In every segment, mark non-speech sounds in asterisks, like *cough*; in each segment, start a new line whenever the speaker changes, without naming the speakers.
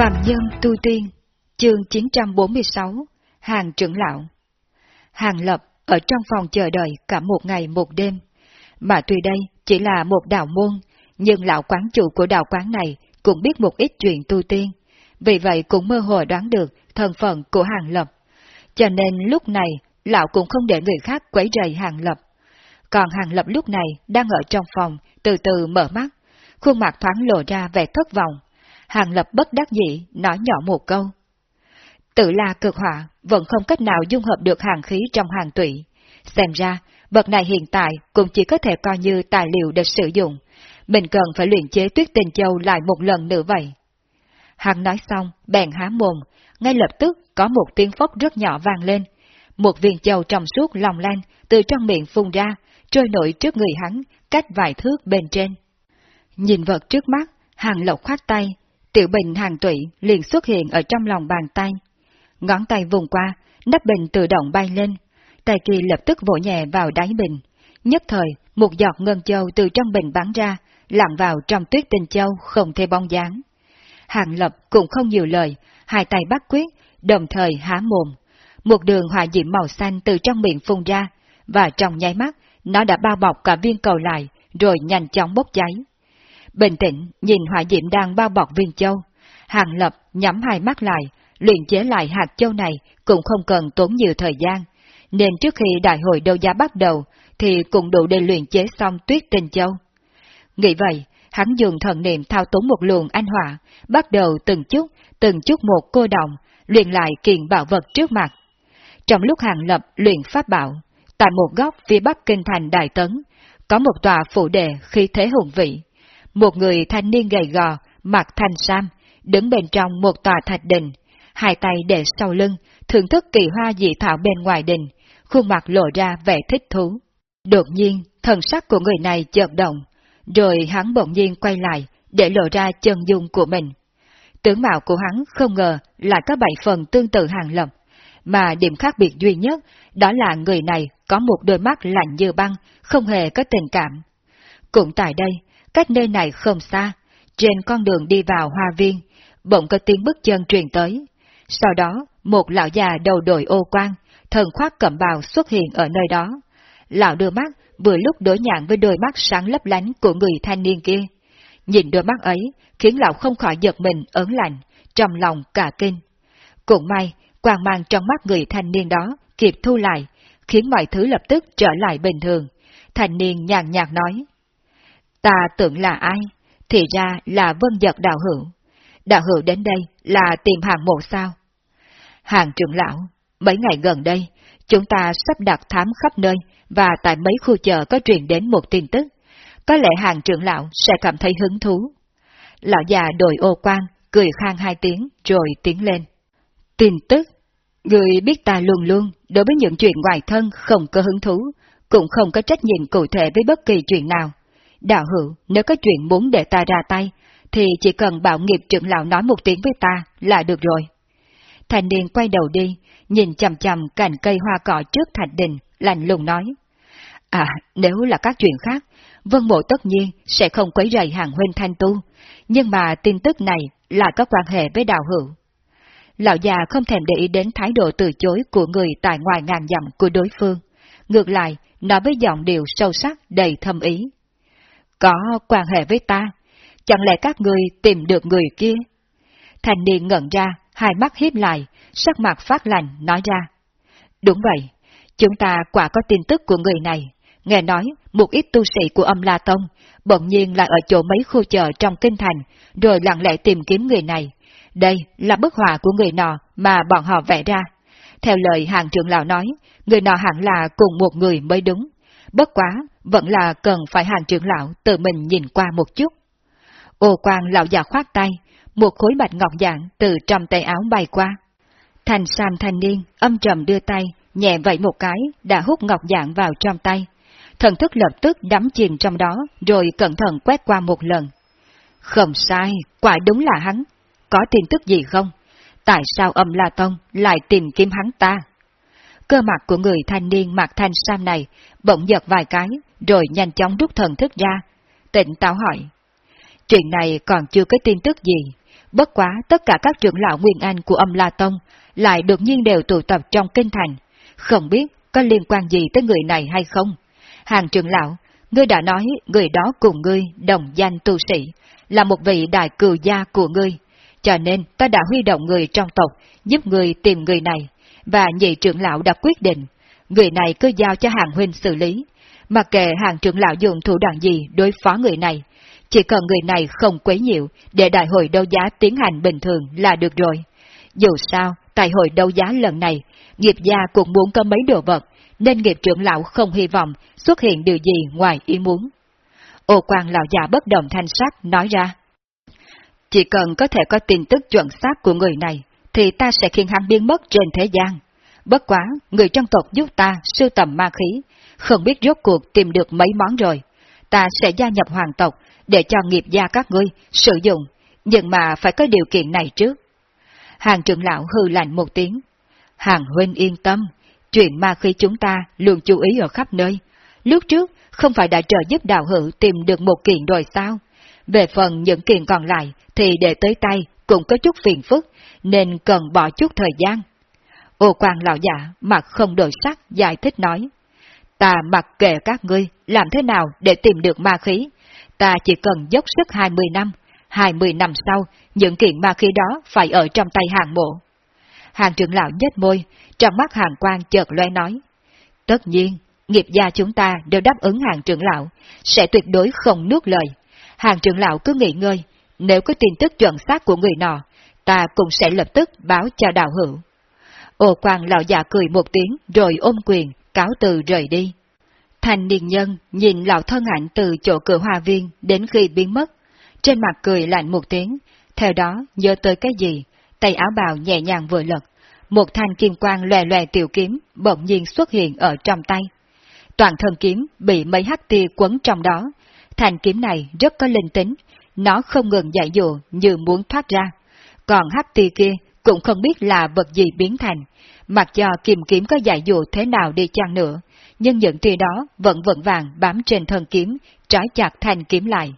Phạm Nhân Tu Tiên, chương 946, Hàng trưởng lão. Hàng Lập ở trong phòng chờ đợi cả một ngày một đêm, mà tuy đây chỉ là một đạo môn, nhưng lão quán chủ của đạo quán này cũng biết một ít chuyện tu tiên, vì vậy cũng mơ hồ đoán được thân phận của Hàng Lập. Cho nên lúc này, lão cũng không để người khác quấy rầy Hàng Lập. Còn Hàng Lập lúc này đang ở trong phòng, từ từ mở mắt, khuôn mặt thoáng lộ ra vẻ thất vọng. Hàng Lập bất đắc dĩ, nói nhỏ một câu. Tự là cực hỏa, vẫn không cách nào dung hợp được hàng khí trong hàng tụy. Xem ra, vật này hiện tại cũng chỉ có thể coi như tài liệu để sử dụng. Mình cần phải luyện chế tuyết tình châu lại một lần nữa vậy. Hắn nói xong, bèn há mồm, ngay lập tức có một tiếng phốc rất nhỏ vang lên. Một viên châu trong suốt lòng lanh từ trong miệng phun ra, trôi nổi trước người hắn, cách vài thước bên trên. Nhìn vật trước mắt, hàng lộc khoát tay, tiểu bình hàng tụy liền xuất hiện ở trong lòng bàn tay. Ngón tay vùng qua, nắp bình tự động bay lên, tay kỳ lập tức vỗ nhẹ vào đáy bình. Nhất thời, một giọt ngân châu từ trong bình bắn ra, lặn vào trong tuyết tinh châu không thể bong dáng. Hàng lập cũng không nhiều lời, hai tay bắt quyết, đồng thời há mồm. Một đường hỏa diễm màu xanh từ trong miệng phun ra, và trong nháy mắt, nó đã bao bọc cả viên cầu lại, rồi nhanh chóng bốc cháy. Bình tĩnh, nhìn hỏa diệm đang bao bọc viên châu. Hàng lập nhắm hai mắt lại, luyện chế lại hạt châu này cũng không cần tốn nhiều thời gian, nên trước khi đại hội đấu giá bắt đầu thì cũng đủ để luyện chế xong tuyết tinh châu. Nghĩ vậy, hắn dùng thần niệm thao túng một luồng anh hỏa, bắt đầu từng chút, từng chút một cô động, luyện lại kiện bảo vật trước mặt. Trong lúc hàng lập luyện pháp bảo, tại một góc phía bắc kinh thành Đại Tấn, có một tòa phủ đệ khi thế hùng vị. Một người thanh niên gầy gò, mặc thanh sam, đứng bên trong một tòa thạch đình, hai tay để sau lưng, thưởng thức kỳ hoa dị thảo bên ngoài đình, khuôn mặt lộ ra vẻ thích thú. Đột nhiên, thần sắc của người này chợt động, rồi hắn bỗng nhiên quay lại, để lộ ra chân dung của mình. Tướng mạo của hắn không ngờ là có bảy phần tương tự hàng lập, mà điểm khác biệt duy nhất đó là người này có một đôi mắt lạnh như băng, không hề có tình cảm. Cũng tại đây, cách nơi này không xa, trên con đường đi vào hoa viên, bỗng có tiếng bước chân truyền tới. Sau đó, một lão già đầu đội ô quan, thần khoác cẩm bào xuất hiện ở nơi đó. Lão đưa mắt vừa lúc đối nhạn với đôi mắt sáng lấp lánh của người thanh niên kia. Nhìn đôi mắt ấy, khiến lão không khỏi giật mình ớn lạnh, trong lòng cả kinh. Cũng may, quang mang trong mắt người thanh niên đó kịp thu lại, khiến mọi thứ lập tức trở lại bình thường. Thanh niên nhàn nhạt nói, Ta tưởng là ai? Thì ra là vân giật đạo hữu. Đạo hữu đến đây là tìm hàng mộ sao? Hàng trưởng lão, mấy ngày gần đây, chúng ta sắp đặt thám khắp nơi và tại mấy khu chợ có truyền đến một tin tức. Có lẽ hàng trưởng lão sẽ cảm thấy hứng thú. Lão già đội ô quan, cười khang hai tiếng rồi tiến lên. Tin tức? Người biết ta luôn luôn, đối với những chuyện ngoài thân không có hứng thú, cũng không có trách nhiệm cụ thể với bất kỳ chuyện nào. Đạo hữu, nếu có chuyện muốn để ta ra tay, thì chỉ cần bảo nghiệp trưởng lão nói một tiếng với ta là được rồi. Thành niên quay đầu đi, nhìn chầm chầm cành cây hoa cỏ trước thạch đình, lạnh lùng nói. À, nếu là các chuyện khác, Vân Mộ tất nhiên sẽ không quấy rầy hàng huynh thanh tu, nhưng mà tin tức này là có quan hệ với đạo hữu. Lão già không thèm để ý đến thái độ từ chối của người tại ngoài ngàn dặm của đối phương. Ngược lại, nói với giọng điệu sâu sắc đầy thâm ý. Có quan hệ với ta, chẳng lẽ các người tìm được người kia? Thành niên ngẩn ra, hai mắt hiếp lại, sắc mặt phát lành, nói ra. Đúng vậy, chúng ta quả có tin tức của người này. Nghe nói, một ít tu sĩ của âm La Tông, bỗng nhiên lại ở chỗ mấy khu chợ trong kinh thành, rồi lặng lẽ tìm kiếm người này. Đây là bức họa của người nọ mà bọn họ vẽ ra. Theo lời hàng trưởng lão nói, người nọ hẳn là cùng một người mới đúng. Bất quá, vẫn là cần phải hàng trưởng lão tự mình nhìn qua một chút. Ô quang lão già khoát tay, một khối bạch ngọc dạng từ trong tay áo bay qua. Thành sam thanh niên, âm trầm đưa tay, nhẹ vậy một cái, đã hút ngọc dạng vào trong tay. Thần thức lập tức đắm chìm trong đó, rồi cẩn thận quét qua một lần. Không sai, quả đúng là hắn. Có tin tức gì không? Tại sao âm La Tông lại tìm kiếm hắn ta? Cơ mặt của người thanh niên mặc thanh sam này bỗng giật vài cái, rồi nhanh chóng rút thần thức ra. Tịnh táo hỏi. Chuyện này còn chưa có tin tức gì, Bất quá tất cả các trưởng lão Nguyên Anh của âm La Tông lại đột nhiên đều tụ tập trong kinh thành. Không biết có liên quan gì tới người này hay không? Hàng trưởng lão, ngươi đã nói người đó cùng ngươi đồng danh tu sĩ, là một vị đại cừu gia của ngươi. Cho nên ta đã huy động người trong tộc giúp người tìm người này, và nhị trưởng lão đã quyết định, người này cứ giao cho hàng huynh xử lý. Mặc kệ hàng trưởng lão dùng thủ đoạn gì đối phó người này, chỉ cần người này không quấy nhiễu để đại hội đấu giá tiến hành bình thường là được rồi. Dù sao, tại hội đấu giá lần này, nghiệp gia cũng muốn có mấy đồ vật, nên nghiệp trưởng lão không hy vọng xuất hiện điều gì ngoài ý muốn. Ô quan lão già bất động thanh sắc nói ra. Chỉ cần có thể có tin tức chuẩn xác của người này, thì ta sẽ khiến hắn biến mất trên thế gian. Bất quá, người trong tộc giúp ta sưu tầm ma khí, không biết rốt cuộc tìm được mấy món rồi. Ta sẽ gia nhập hoàng tộc để cho nghiệp gia các ngươi sử dụng, nhưng mà phải có điều kiện này trước. Hàng trưởng lão hư lạnh một tiếng. Hàng huynh yên tâm, chuyện ma khí chúng ta luôn chú ý ở khắp nơi. Lúc trước, không phải đã trợ giúp đạo hữu tìm được một kiện rồi sao? Về phần những kiện còn lại thì để tới tay cũng có chút phiền phức, nên cần bỏ chút thời gian. Ô quan lão giả mặt không đổi sắc giải thích nói. Ta mặc kệ các ngươi làm thế nào để tìm được ma khí, ta chỉ cần dốc sức 20 năm, 20 năm sau, những kiện ma khí đó phải ở trong tay hàng mộ. Hàng trưởng lão nhếch môi, trong mắt hàng quan chợt loe nói. Tất nhiên, nghiệp gia chúng ta đều đáp ứng hàng trưởng lão, sẽ tuyệt đối không nuốt lời. Hàng trưởng lão cứ nghỉ ngơi, nếu có tin tức chuẩn xác của người nọ, ta cũng sẽ lập tức báo cho đạo hữu. Ô quang lão già cười một tiếng rồi ôm quyền, cáo từ rời đi. Thành niên nhân nhìn lão thân ảnh từ chỗ cửa hoa viên đến khi biến mất, trên mặt cười lạnh một tiếng, theo đó nhớ tới cái gì, tay áo bào nhẹ nhàng vừa lật, một thanh kim quang lòe lòe tiểu kiếm bỗng nhiên xuất hiện ở trong tay. Toàn thân kiếm bị mấy hắc tia quấn trong đó, thanh kiếm này rất có linh tính, nó không ngừng dạy dụ như muốn thoát ra. Còn hắc ti kia cũng không biết là vật gì biến thành, mặc cho kiềm kiếm có dạy dụ thế nào đi chăng nữa, nhưng những tia đó vẫn vững vàng bám trên thân kiếm, trói chặt thanh kiếm lại.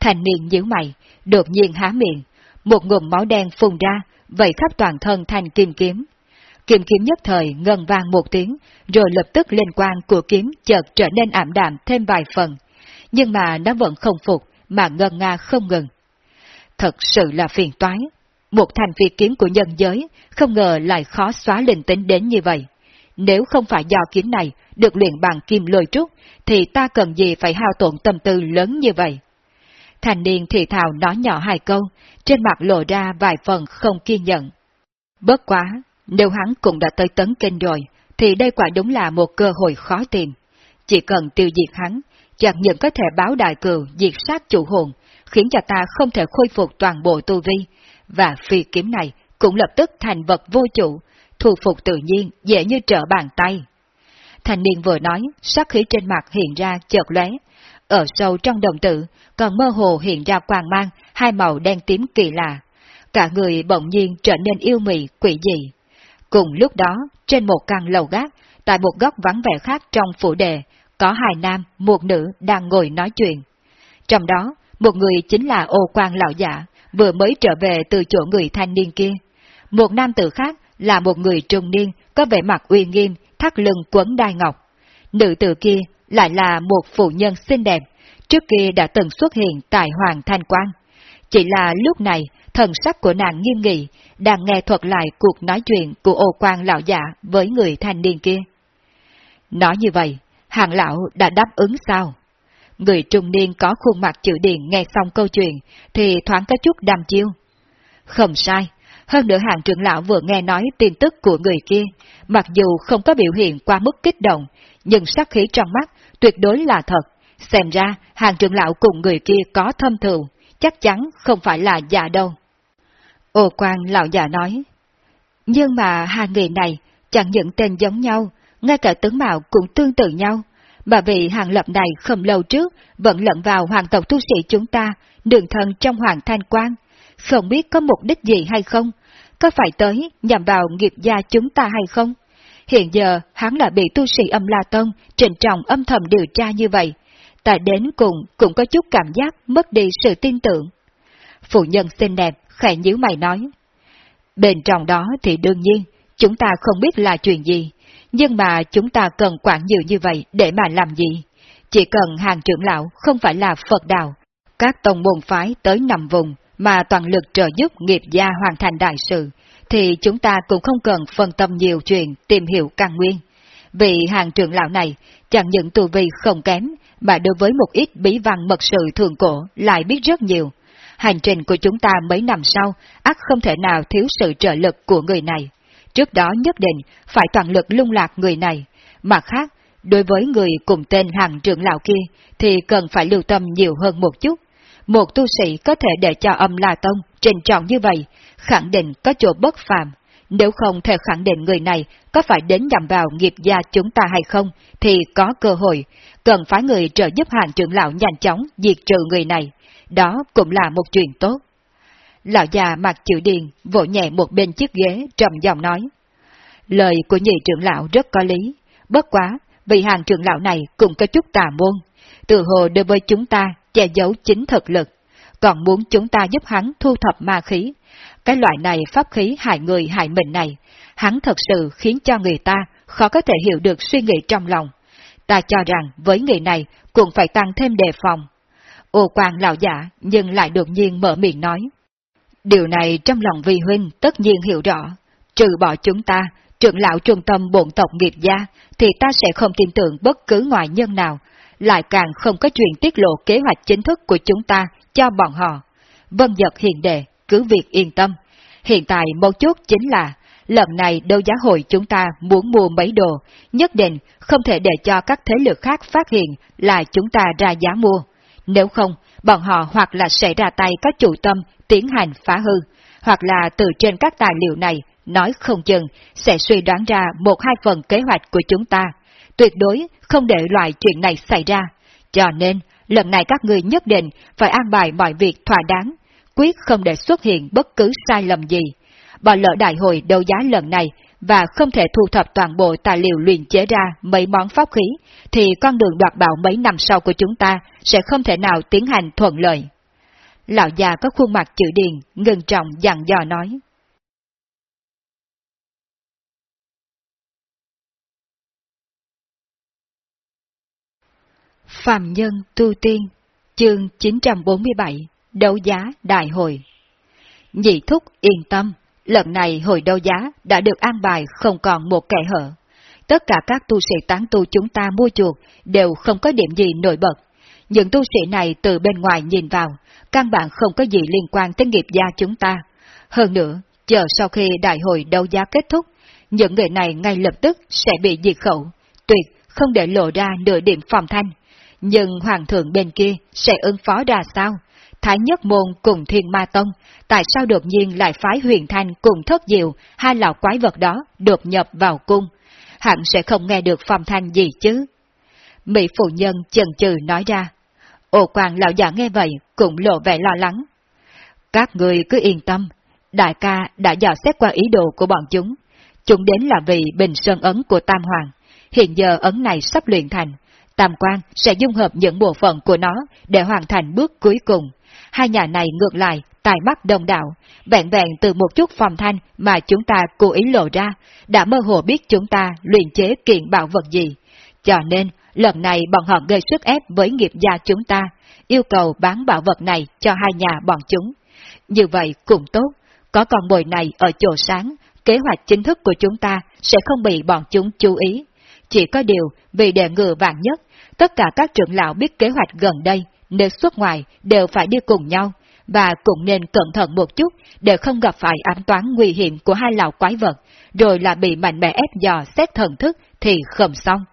Thành niên nhíu mày, đột nhiên há miệng, một ngụm máu đen phun ra, vẩy khắp toàn thân thành kim kiếm. Kim kiếm nhất thời ngân vang một tiếng, rồi lập tức lên quang của kiếm chợt trở nên ảm đạm thêm vài phần. Nhưng mà nó vẫn không phục, mà ngân nga không ngừng. Thật sự là phiền toái. Một thành phi kiếm của nhân giới, không ngờ lại khó xóa linh tính đến như vậy. Nếu không phải do kiếm này được luyện bằng kim lôi trúc, thì ta cần gì phải hao tổn tâm tư lớn như vậy? Thành niên thì thào nói nhỏ hai câu, trên mặt lộ ra vài phần không kiên nhận. Bất quá, nếu hắn cũng đã tới tấn kinh rồi, thì đây quả đúng là một cơ hội khó tìm. Chỉ cần tiêu diệt hắn, chẳng những có thể báo đại cừu diệt sát chủ hồn, khiến cho ta không thể khôi phục toàn bộ tu vi, và phi kiếm này cũng lập tức thành vật vô chủ, thu phục tự nhiên dễ như trở bàn tay. Thành niên vừa nói, sắc khí trên mặt hiện ra chợt lóe, ở sâu trong đồng tử, còn mơ hồ hiện ra quang mang, hai màu đen tím kỳ lạ. Cả người bỗng nhiên trở nên yêu mị, quỷ dị. Cùng lúc đó, trên một căn lầu gác, tại một góc vắng vẻ khác trong phủ đề, có hai nam, một nữ đang ngồi nói chuyện. Trong đó, một người chính là ô quan lão giả, vừa mới trở về từ chỗ người thanh niên kia. Một nam tử khác là một người trung niên, có vẻ mặt uy nghiêm, thắt lưng quấn đai ngọc. Nữ tử kia lại là một phụ nhân xinh đẹp, trước kia đã từng xuất hiện tại Hoàng Thanh Quang. Chỉ là lúc này, thần sắc của nàng nghiêm nghị, đang nghe thuật lại cuộc nói chuyện của ô quan lão giả với người thanh niên kia. Nói như vậy, hàng lão đã đáp ứng sao? Người trung niên có khuôn mặt chữ điện nghe xong câu chuyện, thì thoáng có chút đam chiêu. Không sai, hơn nữa hàng trưởng lão vừa nghe nói tin tức của người kia, mặc dù không có biểu hiện qua mức kích động, nhưng sắc khí trong mắt tuyệt đối là thật. Xem ra, hàng trưởng lão cùng người kia có thâm thù, chắc chắn không phải là giả đâu. Ô quan lão già nói, nhưng mà hai người này chẳng những tên giống nhau, ngay cả tướng mạo cũng tương tự nhau, mà vị hàng lập này không lâu trước vẫn lẫn vào hoàng tộc tu sĩ chúng ta, đường thần trong hoàng thanh quan, không biết có mục đích gì hay không, có phải tới nhằm vào nghiệp gia chúng ta hay không? Hiện giờ hắn là bị tu sĩ âm La Tông trình trọng âm thầm điều tra như vậy, tại đến cùng cũng có chút cảm giác mất đi sự tin tưởng. Phụ nhân xinh đẹp khẽ nhíu mày nói. Bên trong đó thì đương nhiên, chúng ta không biết là chuyện gì, nhưng mà chúng ta cần quản nhiều như vậy để mà làm gì? Chỉ cần hàng trưởng lão không phải là Phật đạo, các tông môn phái tới nằm vùng mà toàn lực trợ giúp nghiệp gia hoàn thành đại sự, thì chúng ta cũng không cần phân tâm nhiều chuyện tìm hiểu căn nguyên. Vì hàng trưởng lão này chẳng những tu vi không kém, mà đối với một ít bí văn mật sự thường cổ lại biết rất nhiều. Hành trình của chúng ta mấy năm sau, ắt không thể nào thiếu sự trợ lực của người này. Trước đó nhất định phải toàn lực lung lạc người này. Mặt khác, đối với người cùng tên hàng trưởng lão kia, thì cần phải lưu tâm nhiều hơn một chút. Một tu sĩ có thể để cho âm La Tông trình trọng như vậy, khẳng định có chỗ bất phàm. Nếu không thể khẳng định người này có phải đến nhằm vào nghiệp gia chúng ta hay không, thì có cơ hội, cần phải người trợ giúp hàng trưởng lão nhanh chóng diệt trừ người này. Đó cũng là một chuyện tốt. Lão già mặt chữ điền vỗ nhẹ một bên chiếc ghế trầm giọng nói. Lời của nhị trưởng lão rất có lý, bất quá, vì hàng trưởng lão này cũng có chút tà môn, từ hồ đối với chúng ta che giấu chính thực lực, còn muốn chúng ta giúp hắn thu thập ma khí. Cái loại này pháp khí hại người hại mình này, hắn thật sự khiến cho người ta khó có thể hiểu được suy nghĩ trong lòng. Ta cho rằng với người này cũng phải tăng thêm đề phòng. Ô quan lão giả nhưng lại đột nhiên mở miệng nói. Điều này trong lòng vi huynh tất nhiên hiểu rõ. Trừ bỏ chúng ta, trưởng lão trung tâm bổn tộc nghiệp gia, thì ta sẽ không tin tưởng bất cứ ngoại nhân nào, lại càng không có chuyện tiết lộ kế hoạch chính thức của chúng ta cho bọn họ. Vân giật hiện đề, cứ việc yên tâm. Hiện tại một chút chính là, lần này đấu giá hội chúng ta muốn mua mấy đồ, nhất định không thể để cho các thế lực khác phát hiện là chúng ta ra giá mua. Nếu không, bọn họ hoặc là sẽ ra tay các chủ tâm tiến hành phá hư, hoặc là từ trên các tài liệu này, nói không chừng, sẽ suy đoán ra một hai phần kế hoạch của chúng ta. Tuyệt đối không để loại chuyện này xảy ra. Cho nên, lần này các người nhất định phải an bài mọi việc thỏa đáng, quyết không để xuất hiện bất cứ sai lầm gì. Bỏ lỡ đại hội đấu giá lần này và không thể thu thập toàn bộ tài liệu luyện chế ra mấy món pháp khí, thì con đường đoạt bảo mấy năm sau của chúng ta sẽ không thể nào tiến hành thuận lợi. Lão già có khuôn mặt chữ điền, ngừng trọng dặn dò nói. Phạm Nhân Tu Tiên, chương 947, Đấu giá Đại Hội Nhị Thúc yên tâm, lần này hội đấu giá đã được an bài không còn một kẻ hở. Tất cả các tu sĩ tán tu chúng ta mua chuộc đều không có điểm gì nổi bật. Những tu sĩ này từ bên ngoài nhìn vào, căn bản không có gì liên quan tới nghiệp gia chúng ta. Hơn nữa, chờ sau khi đại hội đấu giá kết thúc, những người này ngay lập tức sẽ bị diệt khẩu, tuyệt không để lộ ra nửa điểm phòng thanh. Nhưng hoàng thượng bên kia sẽ ứng phó ra sao? Thái Nhất Môn cùng Thiên Ma Tông, tại sao đột nhiên lại phái huyền thanh cùng thất diệu, hai lão quái vật đó đột nhập vào cung? Hẳn sẽ không nghe được phong thanh gì chứ? Mỹ phụ nhân chần chừ nói ra. Ồ quang lão già nghe vậy cũng lộ vẻ lo lắng. Các người cứ yên tâm, đại ca đã dò xét qua ý đồ của bọn chúng. Chúng đến là vì bình sơn ấn của Tam Hoàng. Hiện giờ ấn này sắp luyện thành. Tam quan sẽ dung hợp những bộ phận của nó để hoàn thành bước cuối cùng. Hai nhà này ngược lại, tài mắt đồng đạo, vẹn vẹn từ một chút phòng thanh mà chúng ta cố ý lộ ra, đã mơ hồ biết chúng ta luyện chế kiện bảo vật gì. Cho nên, lần này bọn họ gây sức ép với nghiệp gia chúng ta, yêu cầu bán bảo vật này cho hai nhà bọn chúng. Như vậy cũng tốt, có con bồi này ở chỗ sáng, kế hoạch chính thức của chúng ta sẽ không bị bọn chúng chú ý. Chỉ có điều, vì đề ngừa vạn nhất, tất cả các trưởng lão biết kế hoạch gần đây, nếu xuất ngoài đều phải đi cùng nhau, và cũng nên cẩn thận một chút để không gặp phải ám toán nguy hiểm của hai lão quái vật, rồi là bị mạnh mẽ ép dò xét thần thức thì không xong.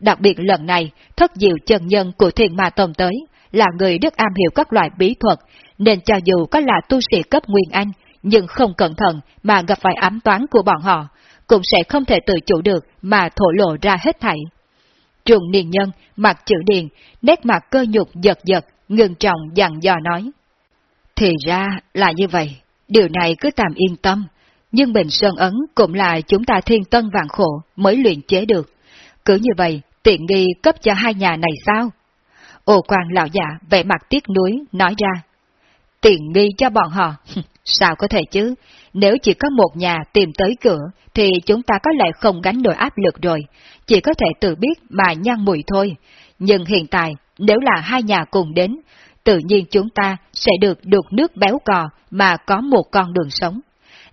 Đặc biệt lần này, thất diệu chân nhân của thiền ma tông tới, là người rất am hiểu các loại bí thuật, nên cho dù có là tu sĩ cấp Nguyên Anh, nhưng không cẩn thận mà gặp phải ám toán của bọn họ, cũng sẽ không thể tự chủ được mà thổ lộ ra hết thảy. Trùng niên nhân, mặt chữ điền, nét mặt cơ nhục giật giật, ngừng trọng dặn dò nói. Thì ra là như vậy, điều này cứ tạm yên tâm, nhưng Bình Sơn Ấn cũng là chúng ta thiên tân vạn khổ mới luyện chế được. Cứ như vậy, tiện nghi cấp cho hai nhà này sao? Ô quan lão giả vẻ mặt tiếc nuối nói ra. Tiện nghi cho bọn họ, Sao có thể chứ? Nếu chỉ có một nhà tìm tới cửa, thì chúng ta có lẽ không gánh nổi áp lực rồi, chỉ có thể tự biết mà nhăn mùi thôi. Nhưng hiện tại, nếu là hai nhà cùng đến, tự nhiên chúng ta sẽ được đục nước béo cò mà có một con đường sống.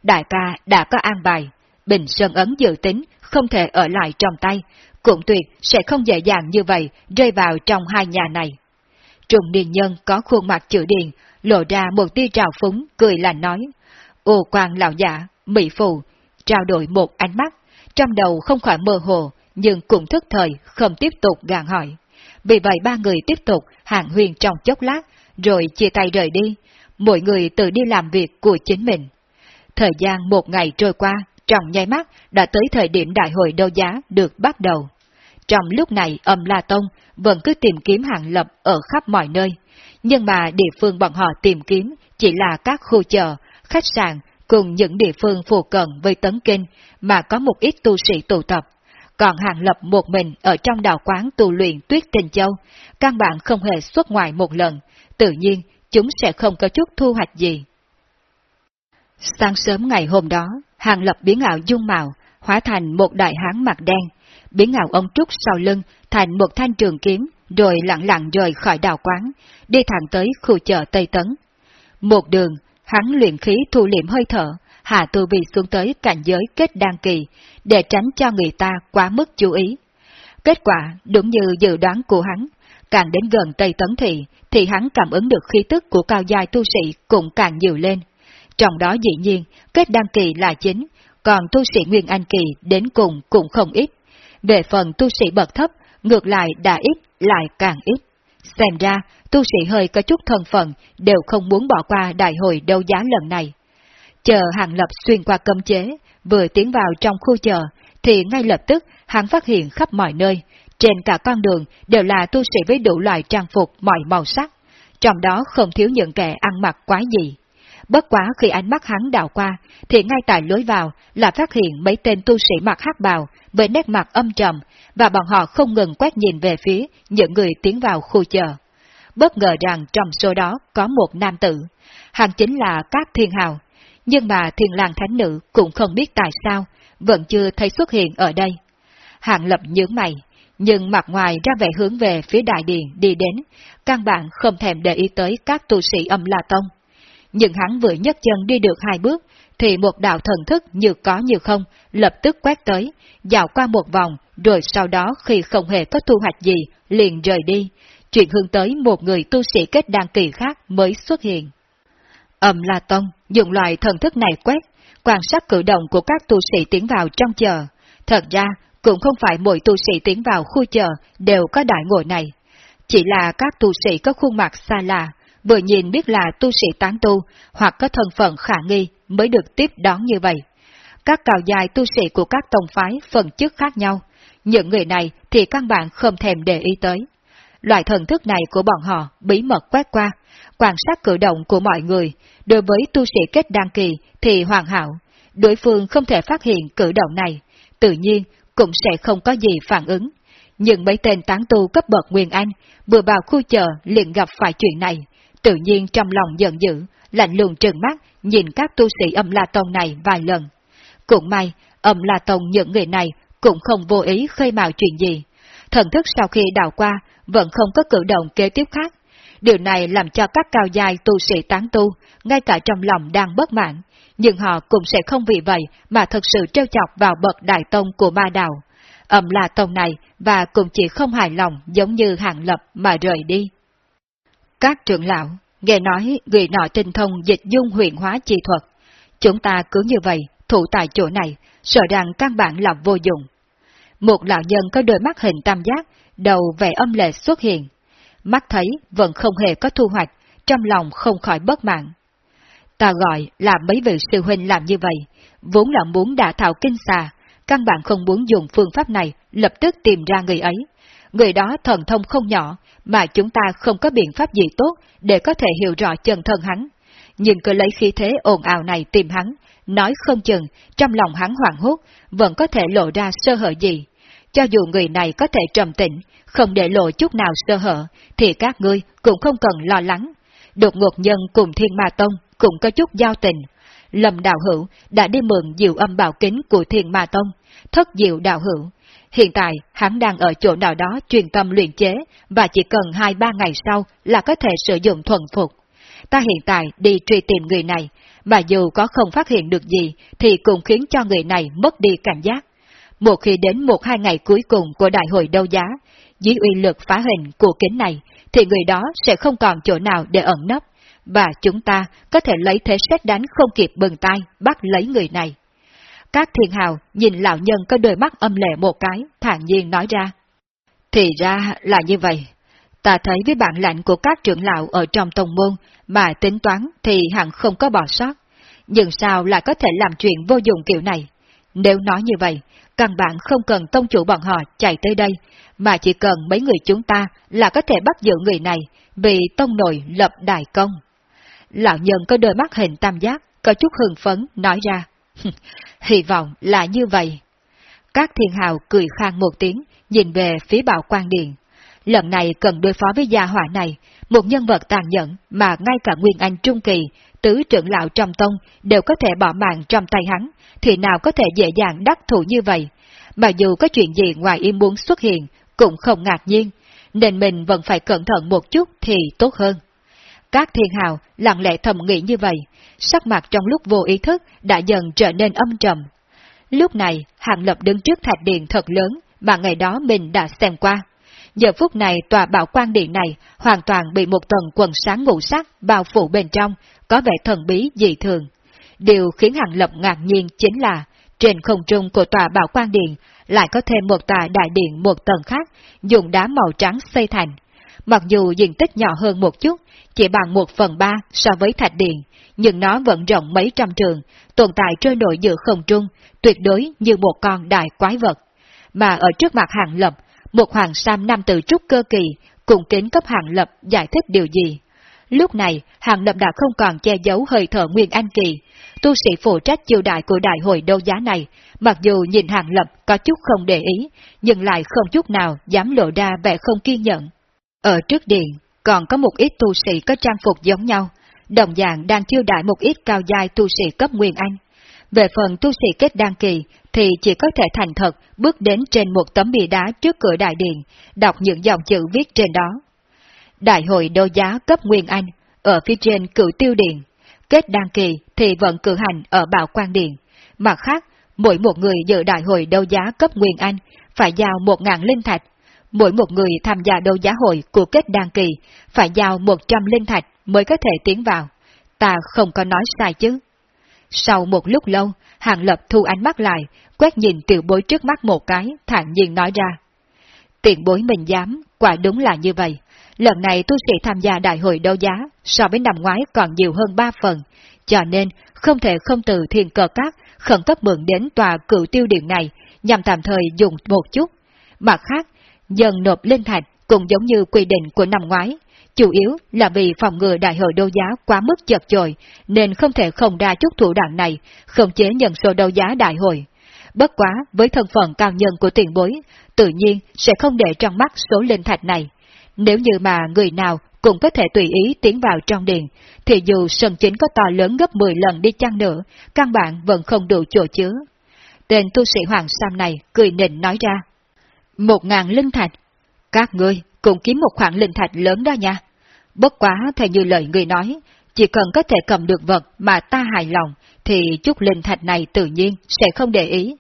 Đại ca đã có an bài, Bình Sơn Ấn dự tính không thể ở lại trong tay, cũng tuyệt sẽ không dễ dàng như vậy rơi vào trong hai nhà này. Trùng điền nhân có khuôn mặt chữ điền, lộ ra một tia trào phúng, cười lạnh nói, ô quan lão giả, mỹ phù, trao đổi một ánh mắt, trong đầu không khỏi mơ hồ, nhưng cũng thức thời, không tiếp tục gàn hỏi. Vì vậy ba người tiếp tục hạng huyền trong chốc lát, rồi chia tay rời đi, mỗi người tự đi làm việc của chính mình. Thời gian một ngày trôi qua, trong nháy mắt đã tới thời điểm đại hội đấu giá được bắt đầu. Trong lúc này âm La Tông vẫn cứ tìm kiếm hàng lập ở khắp mọi nơi, nhưng mà địa phương bọn họ tìm kiếm chỉ là các khu chợ, khách sạn cùng những địa phương phù cận với tấn kinh mà có một ít tu sĩ tụ tập. Còn hàng lập một mình ở trong đào quán tu luyện tuyết tình châu, căn bản không hề xuất ngoài một lần, tự nhiên chúng sẽ không có chút thu hoạch gì. Sáng sớm ngày hôm đó, hàng lập biến ảo dung mạo, hóa thành một đại hán mặt đen, biến ảo ông trúc sau lưng thành một thanh trường kiếm, rồi lặng lặng rời khỏi đào quán, đi thẳng tới khu chợ Tây Tấn. Một đường, hắn luyện khí thu liệm hơi thở, hạ tu vi xuống tới cảnh giới kết đan kỳ, để tránh cho người ta quá mức chú ý. Kết quả đúng như dự đoán của hắn, càng đến gần Tây Tấn Thị, thì hắn cảm ứng được khí tức của cao giai tu sĩ cũng càng nhiều lên. Trong đó dĩ nhiên, kết đăng kỳ là chính, còn tu sĩ Nguyên Anh kỳ đến cùng cũng không ít. Về phần tu sĩ bậc thấp, ngược lại đã ít, lại càng ít. Xem ra, tu sĩ hơi có chút thân phận, đều không muốn bỏ qua đại hội đấu giá lần này. Chờ hàng lập xuyên qua cấm chế, vừa tiến vào trong khu chợ, thì ngay lập tức hắn phát hiện khắp mọi nơi, trên cả con đường đều là tu sĩ với đủ loại trang phục mọi màu sắc, trong đó không thiếu những kẻ ăn mặc quái dị. Bất quá khi ánh mắt hắn đảo qua, thì ngay tại lối vào là phát hiện mấy tên tu sĩ mặc hắc bào với nét mặt âm trầm, và bọn họ không ngừng quét nhìn về phía những người tiến vào khu chợ. Bất ngờ rằng trong số đó có một nam tử, hắn chính là các thiên hào, nhưng mà thiên lang thánh nữ cũng không biết tại sao, vẫn chưa thấy xuất hiện ở đây. Hạng lập nhướng mày, nhưng mặt ngoài ra vẻ hướng về phía đại điện đi đến, căn bản không thèm để ý tới các tu sĩ âm La Tông. Nhưng hắn vừa nhấc chân đi được hai bước, thì một đạo thần thức như có như không, lập tức quét tới, dạo qua một vòng, rồi sau đó khi không hề có thu hoạch gì, liền rời đi, chuyện hướng tới một người tu sĩ kết đăng kỳ khác mới xuất hiện. Ẩm La Tông dùng loại thần thức này quét, quan sát cử động của các tu sĩ tiến vào trong chờ. Thật ra, cũng không phải mỗi tu sĩ tiến vào khu chợ đều có đại ngộ này. Chỉ là các tu sĩ có khuôn mặt xa lạ, vừa nhìn biết là tu sĩ tán tu hoặc có thân phận khả nghi mới được tiếp đón như vậy. Các cào dài tu sĩ của các tông phái phần chức khác nhau, những người này thì căn bản không thèm để ý tới. Loại thần thức này của bọn họ bí mật quét qua, quan sát cử động của mọi người, đối với tu sĩ kết đăng kỳ thì hoàn hảo, đối phương không thể phát hiện cử động này, tự nhiên cũng sẽ không có gì phản ứng. Nhưng mấy tên tán tu cấp bậc Nguyên Anh vừa vào khu chợ liền gặp phải chuyện này, tự nhiên trong lòng giận dữ, lạnh lùng trừng mắt nhìn các tu sĩ âm La Tông này vài lần. Cũng may, âm La Tông những người này cũng không vô ý khơi mào chuyện gì. Thần thức sau khi đào qua vẫn không có cử động kế tiếp khác. Điều này làm cho các cao giai tu sĩ tán tu, ngay cả trong lòng đang bất mãn, nhưng họ cũng sẽ không vì vậy mà thật sự trêu chọc vào bậc đại tông của ma đạo. Âm là tông này và cũng chỉ không hài lòng giống như hạng lập mà rời đi. Các trưởng lão, nghe nói người nọ tinh thông dịch dung huyền hóa chi thuật. Chúng ta cứ như vậy, thủ tại chỗ này, sợ rằng căn bản là vô dụng. Một lão nhân có đôi mắt hình tam giác, đầu vẻ âm lệ xuất hiện. Mắt thấy vẫn không hề có thu hoạch, trong lòng không khỏi bất mãn. Ta gọi là mấy vị sư huynh làm như vậy, vốn là muốn đả thảo kinh xà, căn bản không muốn dùng phương pháp này lập tức tìm ra người ấy. Người đó thần thông không nhỏ, mà chúng ta không có biện pháp gì tốt để có thể hiểu rõ chân thân hắn. Nhưng cứ lấy khí thế ồn ào này tìm hắn, nói không chừng, trong lòng hắn hoảng hốt, vẫn có thể lộ ra sơ hở gì. Cho dù người này có thể trầm tĩnh, không để lộ chút nào sơ hở, thì các ngươi cũng không cần lo lắng. Đột ngột nhân cùng thiên ma tông cũng có chút giao tình. Lâm Đạo Hữu đã đi mượn diệu âm bảo kính của Thiên Ma Tông, thất diệu Đạo Hữu. Hiện tại, hắn đang ở chỗ nào đó truyền tâm luyện chế, và chỉ cần 2-3 ngày sau là có thể sử dụng thuần phục. Ta hiện tại đi truy tìm người này, mà dù có không phát hiện được gì, thì cũng khiến cho người này mất đi cảnh giác. Một khi đến một hai ngày cuối cùng của đại hội đấu giá, dưới uy lực phá hình của kính này, thì người đó sẽ không còn chỗ nào để ẩn nấp, và chúng ta có thể lấy thế xét đánh không kịp bừng tay bắt lấy người này. Các thiên hào nhìn lão nhân có đôi mắt âm lệ một cái, thản nhiên nói ra. Thì ra là như vậy. Ta thấy với bản lãnh của các trưởng lão ở trong tông môn mà tính toán thì hẳn không có bỏ sót. Nhưng sao lại có thể làm chuyện vô dụng kiểu này? Nếu nói như vậy, căn bản không cần tông chủ bọn họ chạy tới đây, mà chỉ cần mấy người chúng ta là có thể bắt giữ người này, vì tông nội lập đại công. Lão nhân có đôi mắt hình tam giác, có chút hưng phấn, nói ra. *laughs* Hy vọng là như vậy. Các thiên hào cười khang một tiếng, nhìn về phía bảo quan điện. Lần này cần đối phó với gia hỏa này, một nhân vật tàn nhẫn mà ngay cả Nguyên Anh Trung Kỳ, tứ trưởng lão trong tông đều có thể bỏ mạng trong tay hắn, thì nào có thể dễ dàng đắc thủ như vậy. Mà dù có chuyện gì ngoài ý muốn xuất hiện, cũng không ngạc nhiên, nên mình vẫn phải cẩn thận một chút thì tốt hơn. Các thiên hào lặng lẽ thầm nghĩ như vậy, sắc mặt trong lúc vô ý thức đã dần trở nên âm trầm. Lúc này, Hàng Lập đứng trước thạch điện thật lớn mà ngày đó mình đã xem qua. Giờ phút này tòa bảo quan điện này hoàn toàn bị một tầng quần sáng ngũ sắc bao phủ bên trong, có vẻ thần bí dị thường. Điều khiến Hàng Lập ngạc nhiên chính là, trên không trung của tòa bảo quan điện lại có thêm một tòa đại điện một tầng khác, dùng đá màu trắng xây thành. Mặc dù diện tích nhỏ hơn một chút, chỉ bằng một phần ba so với thạch điện, nhưng nó vẫn rộng mấy trăm trường, tồn tại trôi nổi giữa không trung, tuyệt đối như một con đại quái vật. Mà ở trước mặt hàng lập, một hoàng sam nam từ trúc cơ kỳ, cùng kính cấp hàng lập giải thích điều gì. Lúc này, hàng lập đã không còn che giấu hơi thở Nguyên Anh Kỳ. Tu sĩ phụ trách chiêu đại của đại hội đấu giá này, mặc dù nhìn hàng lập có chút không để ý, nhưng lại không chút nào dám lộ ra vẻ không kiên nhẫn. Ở trước điện, còn có một ít tu sĩ có trang phục giống nhau, đồng dạng đang chiêu đại một ít cao giai tu sĩ cấp Nguyên Anh. Về phần tu sĩ kết đăng kỳ thì chỉ có thể thành thật bước đến trên một tấm bia đá trước cửa đại điện, đọc những dòng chữ viết trên đó. Đại hội đấu giá cấp Nguyên Anh, ở phía trên cửu tiêu điện, kết đăng kỳ thì vẫn cử hành ở Bảo Quan Điện. Mặt khác, mỗi một người dự đại hội đấu giá cấp Nguyên Anh phải giao một ngàn linh thạch mỗi một người tham gia đấu giá hội của kết đăng kỳ phải giao 100 linh thạch mới có thể tiến vào. Ta không có nói sai chứ. Sau một lúc lâu, Hàng Lập thu ánh mắt lại, quét nhìn tiểu bối trước mắt một cái, thản nhiên nói ra. Tiện bối mình dám, quả đúng là như vậy. Lần này tu sĩ tham gia đại hội đấu giá so với năm ngoái còn nhiều hơn ba phần, cho nên không thể không từ thiên cờ các khẩn cấp mượn đến tòa cựu tiêu điện này nhằm tạm thời dùng một chút. Mặt khác, dần nộp linh thạch cũng giống như quy định của năm ngoái, chủ yếu là vì phòng ngừa đại hội đấu giá quá mức chật chội, nên không thể không ra chút thủ đoạn này, không chế nhận số đấu giá đại hội. Bất quá, với thân phận cao nhân của tiền bối, tự nhiên sẽ không để trong mắt số linh thạch này. Nếu như mà người nào cũng có thể tùy ý tiến vào trong điện, thì dù sân chính có to lớn gấp 10 lần đi chăng nữa, căn bản vẫn không đủ chỗ chứa. Tên tu sĩ Hoàng Sam này cười nịnh nói ra. Một ngàn linh thạch. Các ngươi cũng kiếm một khoản linh thạch lớn đó nha. Bất quá theo như lời người nói, chỉ cần có thể cầm được vật mà ta hài lòng, thì chút linh thạch này tự nhiên sẽ không để ý.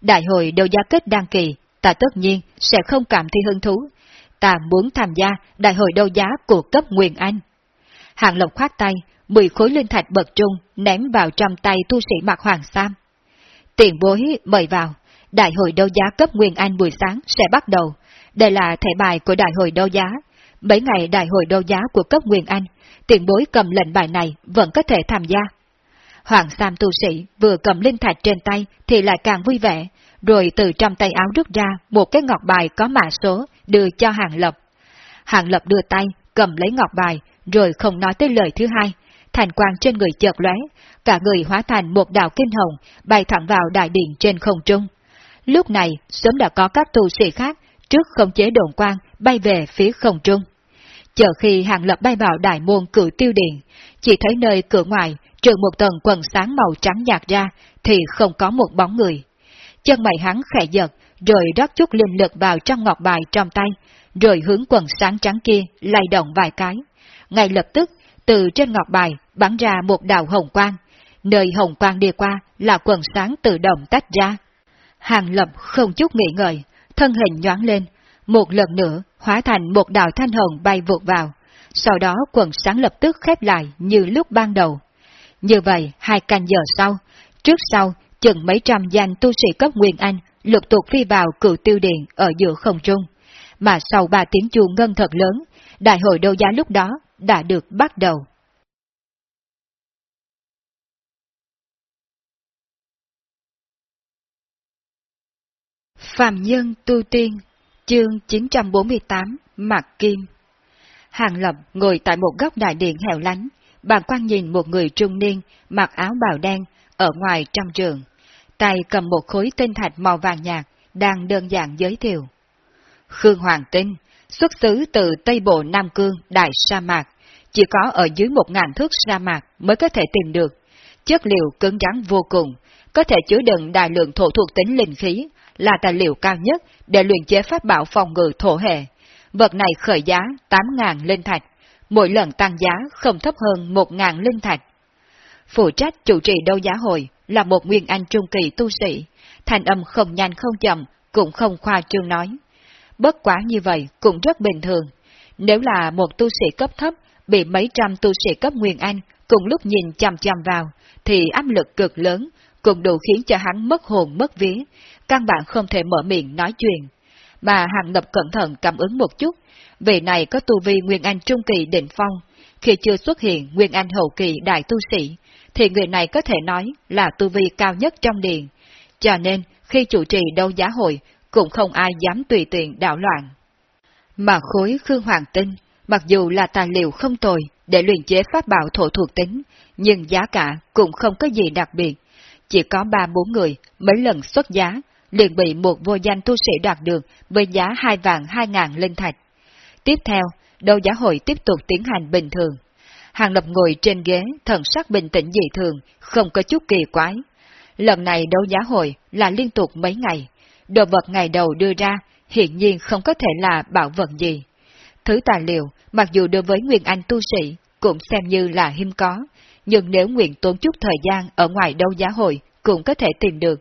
Đại hội đấu giá kết đăng kỳ, ta tất nhiên sẽ không cảm thấy hứng thú. Ta muốn tham gia đại hội đấu giá của cấp Nguyên Anh. Hàng Lộc khoát tay, 10 khối linh thạch bậc trung ném vào trong tay tu sĩ mặc hoàng sam. Tiền bối mời vào đại hội đấu giá cấp Nguyên Anh buổi sáng sẽ bắt đầu. Đây là thẻ bài của đại hội đấu giá. Mấy ngày đại hội đấu giá của cấp Nguyên Anh, tiền bối cầm lệnh bài này vẫn có thể tham gia. Hoàng Sam tu sĩ vừa cầm linh thạch trên tay thì lại càng vui vẻ, rồi từ trong tay áo rút ra một cái ngọc bài có mã số đưa cho Hàng Lập. Hàng Lập đưa tay, cầm lấy ngọc bài, rồi không nói tới lời thứ hai. Thành quang trên người chợt lóe, cả người hóa thành một đạo kinh hồng, bay thẳng vào đại điện trên không trung. Lúc này, sớm đã có các tu sĩ khác trước không chế đồn quang bay về phía không trung. Chờ khi hàng lập bay vào đại môn cử tiêu điện, chỉ thấy nơi cửa ngoài trừ một tầng quần sáng màu trắng nhạt ra thì không có một bóng người. Chân mày hắn khẽ giật, rồi rót chút linh lực vào trong ngọc bài trong tay, rồi hướng quần sáng trắng kia lay động vài cái. Ngay lập tức, từ trên ngọc bài bắn ra một đạo hồng quang, nơi hồng quang đi qua là quần sáng tự động tách ra. Hàng lập không chút nghĩ ngợi, thân hình nhoáng lên, một lần nữa hóa thành một đạo thanh hồng bay vụt vào, sau đó quần sáng lập tức khép lại như lúc ban đầu. Như vậy, hai canh giờ sau, trước sau, chừng mấy trăm danh tu sĩ cấp Nguyên Anh lục tục phi vào cựu tiêu điện ở giữa không trung. Mà sau ba tiếng chuông ngân thật lớn, đại hội đấu giá lúc đó đã được bắt đầu. Phạm Nhân Tu Tiên, chương 948, Mạc Kim Hàng Lập ngồi tại một góc đại điện hẻo lánh, bàn quan nhìn một người trung niên, mặc áo bào đen, ở ngoài trong trường. Tay cầm một khối tinh thạch màu vàng nhạt, đang đơn giản giới thiệu. Khương Hoàng Tinh, xuất xứ từ Tây Bộ Nam Cương, Đại Sa Mạc, chỉ có ở dưới một ngàn thước sa mạc mới có thể tìm được. Chất liệu cứng rắn vô cùng, có thể chứa đựng đại lượng thổ thuộc tính linh khí, là tài liệu cao nhất để luyện chế pháp bảo phòng ngự thổ hệ. Vật này khởi giá 8.000 linh thạch, mỗi lần tăng giá không thấp hơn 1.000 linh thạch. Phụ trách chủ trì đấu giá hội là một nguyên anh trung kỳ tu sĩ, thành âm không nhanh không chậm, cũng không khoa trương nói. Bất quá như vậy cũng rất bình thường. Nếu là một tu sĩ cấp thấp bị mấy trăm tu sĩ cấp nguyên anh cùng lúc nhìn chằm chằm vào, thì áp lực cực lớn, cũng đủ khiến cho hắn mất hồn mất vía, căn bản không thể mở miệng nói chuyện. Mà hàng lập cẩn thận cảm ứng một chút, vị này có tu vi Nguyên Anh Trung Kỳ định phong, khi chưa xuất hiện Nguyên Anh Hậu Kỳ Đại Tu Sĩ, thì người này có thể nói là tu vi cao nhất trong điện, cho nên khi chủ trì đấu giá hội cũng không ai dám tùy tiện đảo loạn. Mà khối Khương Hoàng Tinh, mặc dù là tài liệu không tồi để luyện chế pháp bảo thổ thuộc tính, nhưng giá cả cũng không có gì đặc biệt. Chỉ có ba bốn người mấy lần xuất giá, liền bị một vô danh tu sĩ đoạt được với giá hai vạn hai ngàn linh thạch. Tiếp theo, đấu giá hội tiếp tục tiến hành bình thường. Hàng Lập ngồi trên ghế, thần sắc bình tĩnh dị thường, không có chút kỳ quái. Lần này đấu giá hội là liên tục mấy ngày. Đồ vật ngày đầu đưa ra, hiện nhiên không có thể là bảo vật gì. Thứ tài liệu, mặc dù đối với Nguyên Anh tu sĩ, cũng xem như là hiếm có, nhưng nếu nguyện tốn chút thời gian ở ngoài đâu giá hội, cũng có thể tìm được.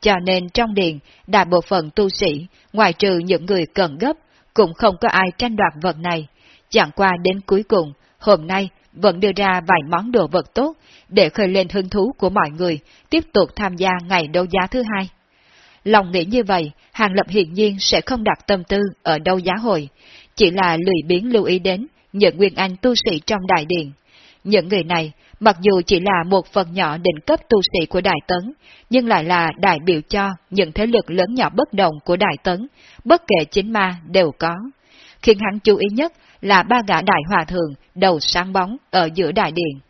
Cho nên trong điện, đại bộ phận tu sĩ, ngoài trừ những người cần gấp, cũng không có ai tranh đoạt vật này. Chẳng qua đến cuối cùng, hôm nay vẫn đưa ra vài món đồ vật tốt để khơi lên hứng thú của mọi người tiếp tục tham gia ngày đấu giá thứ hai. Lòng nghĩ như vậy, Hàng Lập hiển nhiên sẽ không đặt tâm tư ở đâu giá hội, chỉ là lười biến lưu ý đến những nguyên anh tu sĩ trong đại điện. Những người này, mặc dù chỉ là một phần nhỏ đỉnh cấp tu sĩ của Đại Tấn, nhưng lại là đại biểu cho những thế lực lớn nhỏ bất đồng của Đại Tấn, bất kể chính ma đều có. Khiến hắn chú ý nhất là ba gã đại hòa thượng đầu sáng bóng ở giữa đại điện.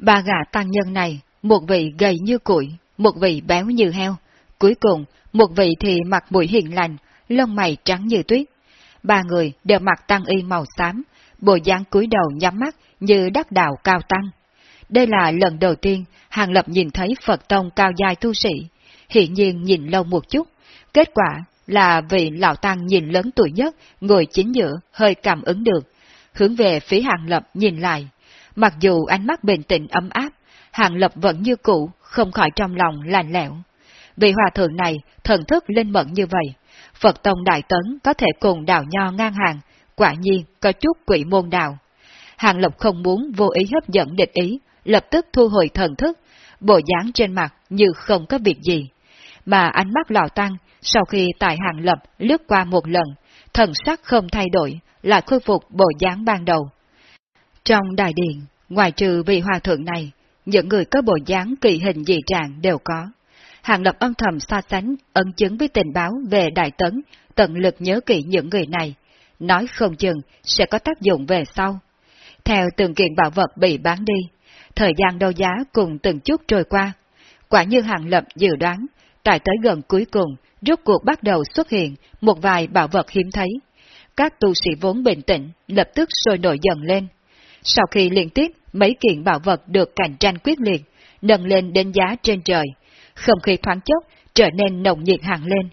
Ba gã tăng nhân này, một vị gầy như củi, một vị béo như heo, cuối cùng một vị thì mặt mũi hiền lành, lông mày trắng như tuyết. Ba người đều mặc tăng y màu xám, bộ dáng cúi đầu nhắm mắt như đắc đạo cao tăng. Đây là lần đầu tiên Hàng Lập nhìn thấy Phật Tông cao dài tu sĩ, hiện nhiên nhìn lâu một chút, kết quả là vị lão tăng nhìn lớn tuổi nhất, ngồi chính giữa, hơi cảm ứng được, hướng về phía Hàng Lập nhìn lại. Mặc dù ánh mắt bình tĩnh ấm áp, Hàng Lập vẫn như cũ, không khỏi trong lòng lạnh lẽo. Vị hòa thượng này thần thức linh mẫn như vậy, Phật Tông Đại Tấn có thể cùng đạo nho ngang hàng, quả nhiên có chút quỷ môn đạo. Hàng Lập không muốn vô ý hấp dẫn địch ý, lập tức thu hồi thần thức, bộ dáng trên mặt như không có việc gì. Mà ánh mắt lão tăng, sau khi tại Hàng Lập lướt qua một lần, thần sắc không thay đổi, lại khôi phục bộ dáng ban đầu. Trong đại điện, ngoài trừ vị hòa thượng này, những người có bộ dáng kỳ hình dị trạng đều có. Hàng Lập âm thầm so sánh, ấn chứng với tình báo về Đại Tấn, tận lực nhớ kỹ những người này, nói không chừng sẽ có tác dụng về sau. Theo từng kiện bảo vật bị bán đi, thời gian đấu giá cùng từng chút trôi qua. Quả như Hàng Lập dự đoán, tại tới gần cuối cùng, rốt cuộc bắt đầu xuất hiện một vài bảo vật hiếm thấy. các tu sĩ vốn bình tĩnh lập tức sôi nổi dần lên. Sau khi liên tiếp mấy kiện bảo vật được cạnh tranh quyết liệt, nâng lên đến giá trên trời, không khí thoáng chốc trở nên nồng nhiệt hẳn lên.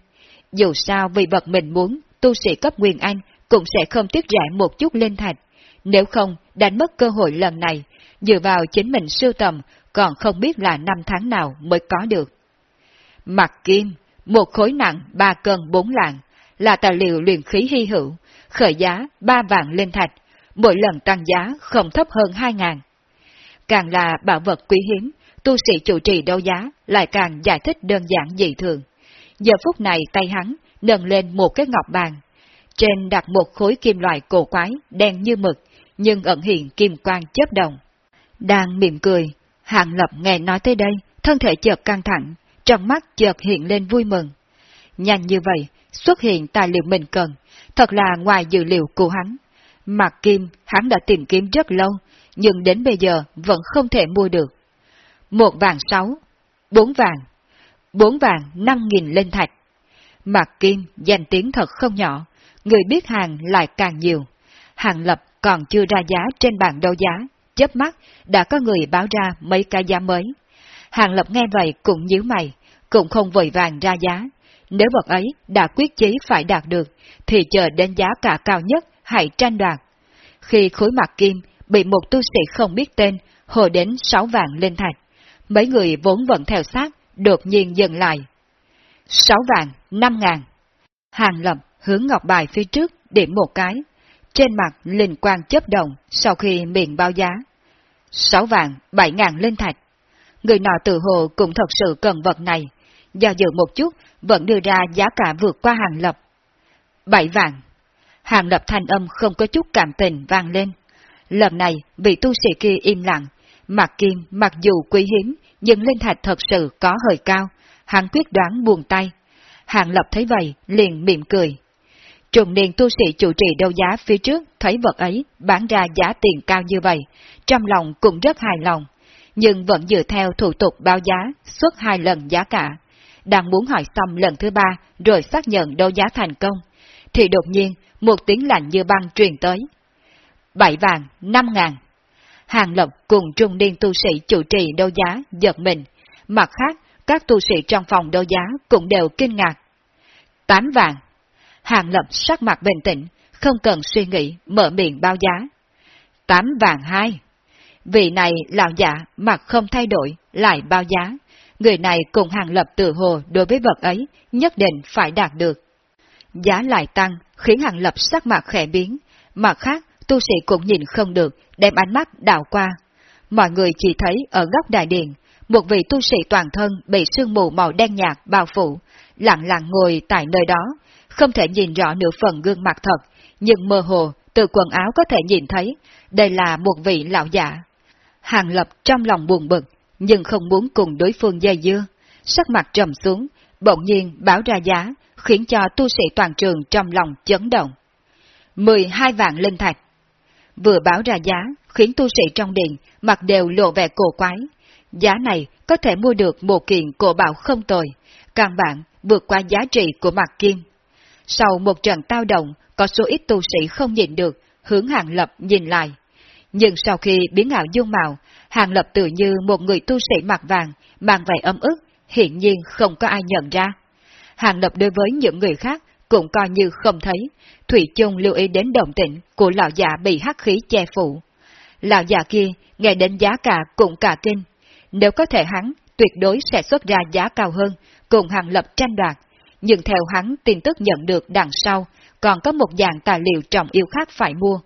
Dù sao vì vật mình muốn, tu sĩ cấp Nguyên Anh cũng sẽ không tiếc rẻ một chút lên thạch. Nếu không, đánh mất cơ hội lần này, dựa vào chính mình sưu tầm, còn không biết là năm tháng nào mới có được. Mặt kim, một khối nặng ba cân bốn lạng, là tài liệu luyện khí hy hữu, khởi giá ba vạn lên thạch, mỗi lần tăng giá không thấp hơn hai ngàn. Càng là bảo vật quý hiếm, tu sĩ chủ trì đấu giá lại càng giải thích đơn giản dị thường. Giờ phút này tay hắn nâng lên một cái ngọc bàn. Trên đặt một khối kim loại cổ quái, đen như mực, nhưng ẩn hiện kim quang chớp đồng. Đang mỉm cười, Hạng Lập nghe nói tới đây, thân thể chợt căng thẳng, trong mắt chợt hiện lên vui mừng. Nhanh như vậy, xuất hiện tài liệu mình cần, thật là ngoài dự liệu của hắn. Mặt kim, hắn đã tìm kiếm rất lâu, nhưng đến bây giờ vẫn không thể mua được. Một vàng sáu, bốn vàng, bốn vàng năm nghìn lên thạch. Mặt kim, danh tiếng thật không nhỏ, người biết hàng lại càng nhiều. Hàng lập còn chưa ra giá trên bảng đấu giá, chớp mắt đã có người báo ra mấy ca giá mới. Hàng lập nghe vậy cũng nhíu mày, cũng không vội vàng ra giá. Nếu vật ấy đã quyết chí phải đạt được, thì chờ đến giá cả cao nhất hãy tranh đoạt. Khi khối mặt kim bị một tu sĩ không biết tên hồi đến sáu vạn lên thạch, mấy người vốn vẫn theo sát, đột nhiên dừng lại. Sáu vạn, năm ngàn. Hàng lập hướng ngọc bài phía trước điểm một cái. Trên mặt linh quang chấp động sau khi miệng bao giá. Sáu vạn, bảy ngàn linh thạch. Người nọ tự hồ cũng thật sự cần vật này. Do dự một chút, vẫn đưa ra giá cả vượt qua hàng lập. Bảy vạn. Hàng lập thanh âm không có chút cảm tình vang lên. Lần này, vị tu sĩ kia im lặng. Mặt kim, mặc dù quý hiếm, nhưng linh thạch thật sự có hơi cao. Hắn quyết đoán buông tay. Hàng lập thấy vậy, liền mỉm cười. Trùng niên tu sĩ chủ trì đấu giá phía trước thấy vật ấy bán ra giá tiền cao như vậy, trong lòng cũng rất hài lòng, nhưng vẫn dựa theo thủ tục báo giá, suốt hai lần giá cả. Đang muốn hỏi xong lần thứ ba rồi xác nhận đấu giá thành công, thì đột nhiên một tiếng lạnh như băng truyền tới. Bảy vàng, năm ngàn. Hàng Lộc cùng trung niên tu sĩ chủ trì đấu giá giật mình, mặt khác các tu sĩ trong phòng đấu giá cũng đều kinh ngạc. Tám vàng. Hàng Lập sắc mặt bình tĩnh, không cần suy nghĩ, mở miệng bao giá. Tám vàng hai. Vị này lão giả mặt không thay đổi, lại bao giá. Người này cùng Hàng Lập tự hồ đối với vật ấy, nhất định phải đạt được. Giá lại tăng, khiến Hàng Lập sắc mặt khẽ biến. Mặt khác, tu sĩ cũng nhìn không được, đem ánh mắt đảo qua. Mọi người chỉ thấy ở góc đại điện, một vị tu sĩ toàn thân bị sương mù màu đen nhạt bao phủ, lặng lặng ngồi tại nơi đó, không thể nhìn rõ nửa phần gương mặt thật, nhưng mơ hồ, từ quần áo có thể nhìn thấy, đây là một vị lão giả. Hàng Lập trong lòng buồn bực, nhưng không muốn cùng đối phương dây dưa, sắc mặt trầm xuống, bỗng nhiên báo ra giá, khiến cho tu sĩ toàn trường trong lòng chấn động. 12 vạn linh thạch. Vừa báo ra giá, khiến tu sĩ trong điện mặt đều lộ vẻ cổ quái. Giá này có thể mua được một kiện cổ bảo không tồi, càng bạn vượt qua giá trị của mặt kim. Sau một trận tao động, có số ít tu sĩ không nhìn được, hướng Hàng Lập nhìn lại. Nhưng sau khi biến ảo dung mạo, Hàng Lập tự như một người tu sĩ mặc vàng, mang vẻ âm ức, hiện nhiên không có ai nhận ra. Hàng Lập đối với những người khác cũng coi như không thấy, Thủy chung lưu ý đến động tĩnh của lão già bị hắc khí che phủ. Lão già kia nghe đến giá cả cũng cả kinh, nếu có thể hắn tuyệt đối sẽ xuất ra giá cao hơn, cùng Hàng Lập tranh đoạt. Nhưng theo hắn tin tức nhận được đằng sau, còn có một dạng tài liệu trọng yêu khác phải mua.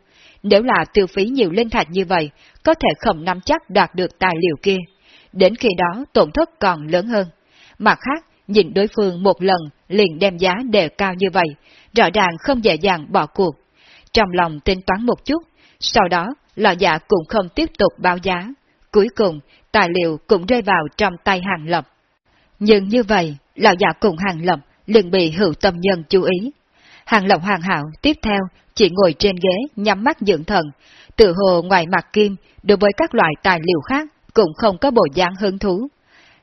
Nếu là tiêu phí nhiều linh thạch như vậy, có thể không nắm chắc đạt được tài liệu kia. Đến khi đó tổn thất còn lớn hơn. Mặt khác, nhìn đối phương một lần liền đem giá đề cao như vậy, rõ ràng không dễ dàng bỏ cuộc. Trong lòng tính toán một chút, sau đó lò dạ cũng không tiếp tục báo giá. Cuối cùng, tài liệu cũng rơi vào trong tay hàng lập. Nhưng như vậy, lão giả cùng hàng lập liền bị hữu tâm nhân chú ý. Hàng lộng hoàn hảo tiếp theo chỉ ngồi trên ghế nhắm mắt dưỡng thần, tự hồ ngoài mặt kim đối với các loại tài liệu khác cũng không có bộ dáng hứng thú.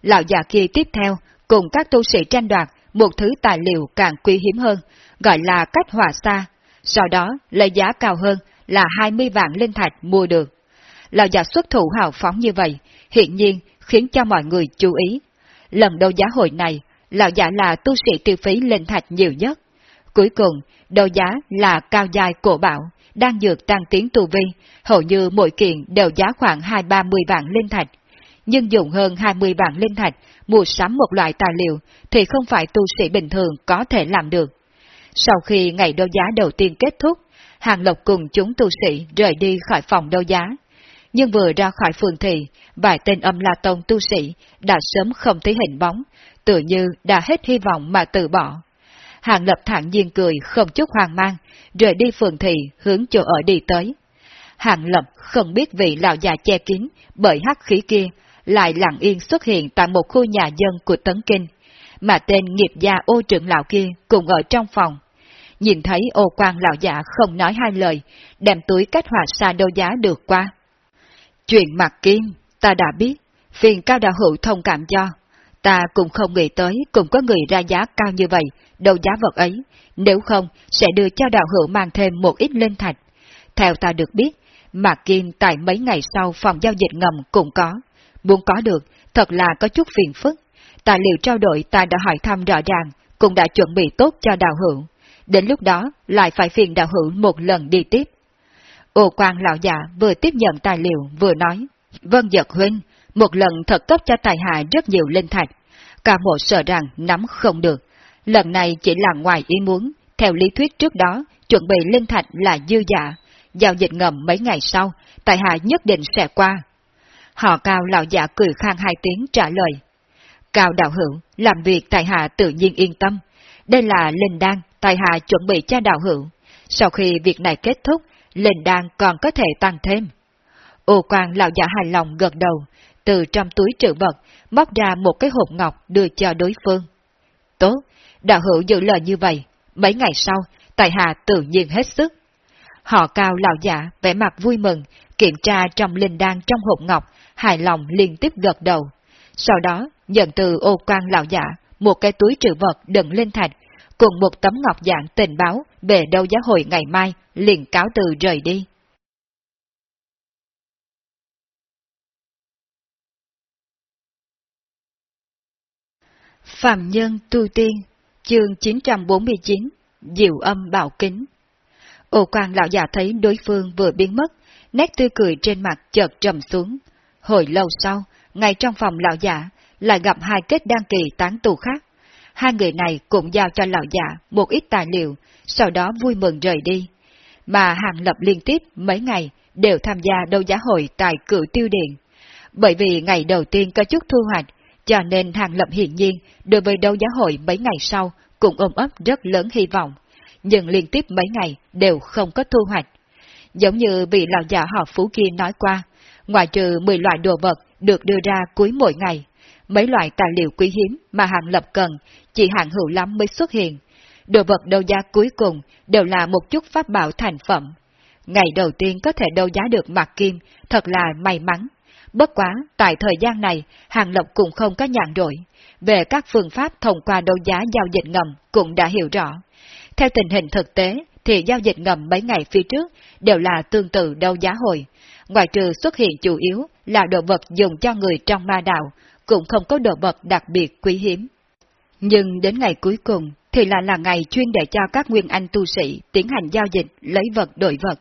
Lão già kia tiếp theo cùng các tu sĩ tranh đoạt một thứ tài liệu càng quý hiếm hơn, gọi là cách hỏa xa. sau đó lấy giá cao hơn là 20 vạn linh thạch mua được. Lão già xuất thủ hào phóng như vậy, hiện nhiên khiến cho mọi người chú ý. Lần đấu giá hội này, lão giả là tu sĩ tiêu phí linh thạch nhiều nhất. Cuối cùng, đấu giá là cao dài cổ bảo, đang dược tăng tiến tu vi, hầu như mỗi kiện đều giá khoảng 2-30 vạn linh thạch. Nhưng dùng hơn 20 vạn linh thạch mua sắm một loại tài liệu thì không phải tu sĩ bình thường có thể làm được. Sau khi ngày đấu giá đầu tiên kết thúc, Hàng Lộc cùng chúng tu sĩ rời đi khỏi phòng đấu giá. Nhưng vừa ra khỏi phường thị, vài tên âm la tông tu sĩ đã sớm không thấy hình bóng, tự như đã hết hy vọng mà từ bỏ. Hàng Lập thản nhiên cười không chút hoang mang, rời đi phường thị hướng chỗ ở đi tới. Hàng Lập không biết vị lão già che kín bởi hắc khí kia lại lặng yên xuất hiện tại một khu nhà dân của Tấn Kinh, mà tên nghiệp gia ô trưởng lão kia cùng ở trong phòng. Nhìn thấy ô quan lão giả không nói hai lời, đem túi cách hòa xa đâu giá được qua. Chuyện mặt kim, ta đã biết, phiền cao đạo hữu thông cảm cho. Ta cũng không nghĩ tới cũng có người ra giá cao như vậy, đầu giá vật ấy, nếu không sẽ đưa cho đạo hữu mang thêm một ít lên thạch. Theo ta được biết, Mạc Kim tại mấy ngày sau phòng giao dịch ngầm cũng có. Muốn có được, thật là có chút phiền phức. Tài liệu trao đổi ta đã hỏi thăm rõ ràng, cũng đã chuẩn bị tốt cho đạo hữu. Đến lúc đó, lại phải phiền đạo hữu một lần đi tiếp. Ô quan lão giả vừa tiếp nhận tài liệu vừa nói, Vâng giật huynh, một lần thật cấp cho tài hạ rất nhiều linh thạch. Cả một sợ rằng nắm không được. Lần này chỉ là ngoài ý muốn, theo lý thuyết trước đó, chuẩn bị linh thạch là dư dạ. Giao dịch ngầm mấy ngày sau, tài hạ nhất định sẽ qua. Họ cao lão giả cười khang hai tiếng trả lời. Cao đạo hữu, làm việc tài hạ tự nhiên yên tâm. Đây là linh đan, tài hạ chuẩn bị cho đạo hữu. Sau khi việc này kết thúc, linh đan còn có thể tăng thêm. Ô quan lão giả hài lòng gật đầu, từ trong túi trữ vật, móc ra một cái hộp ngọc đưa cho đối phương. Tốt, đạo hữu giữ lời như vậy, mấy ngày sau, tài hạ tự nhiên hết sức. Họ cao lão giả, vẻ mặt vui mừng, kiểm tra trong linh đan trong hộp ngọc, hài lòng liên tiếp gật đầu. Sau đó, nhận từ ô quan lão giả, một cái túi trữ vật đựng lên thạch, cùng một tấm ngọc dạng tình báo về đâu giá hội ngày mai, liền cáo từ rời đi. Phạm Nhân Tu Tiên, chương 949, Diệu âm bảo kính. Ổ quan lão già thấy đối phương vừa biến mất, nét tươi cười trên mặt chợt trầm xuống. Hồi lâu sau, ngay trong phòng lão giả, lại gặp hai kết đăng kỳ tán tù khác. Hai người này cũng giao cho lão giả một ít tài liệu, sau đó vui mừng rời đi. Mà hàng lập liên tiếp mấy ngày đều tham gia đấu giá hội tại cửu tiêu điện. Bởi vì ngày đầu tiên có chút thu hoạch, cho nên Hàng Lập hiển nhiên đối với đấu giá hội mấy ngày sau cũng ôm ấp rất lớn hy vọng, nhưng liên tiếp mấy ngày đều không có thu hoạch. Giống như vị lão già họ Phú kia nói qua, ngoài trừ 10 loại đồ vật được đưa ra cuối mỗi ngày, mấy loại tài liệu quý hiếm mà Hàng Lập cần chỉ hàng hữu lắm mới xuất hiện. Đồ vật đấu giá cuối cùng đều là một chút pháp bảo thành phẩm. Ngày đầu tiên có thể đấu giá được mặt kim, thật là may mắn, Bất quá, tại thời gian này, Hàng lộc cũng không có nhàn rỗi. Về các phương pháp thông qua đấu giá giao dịch ngầm cũng đã hiểu rõ. Theo tình hình thực tế, thì giao dịch ngầm mấy ngày phía trước đều là tương tự đấu giá hồi Ngoài trừ xuất hiện chủ yếu là đồ vật dùng cho người trong ma đạo, cũng không có đồ vật đặc biệt quý hiếm. Nhưng đến ngày cuối cùng thì là là ngày chuyên để cho các nguyên anh tu sĩ tiến hành giao dịch lấy vật đổi vật.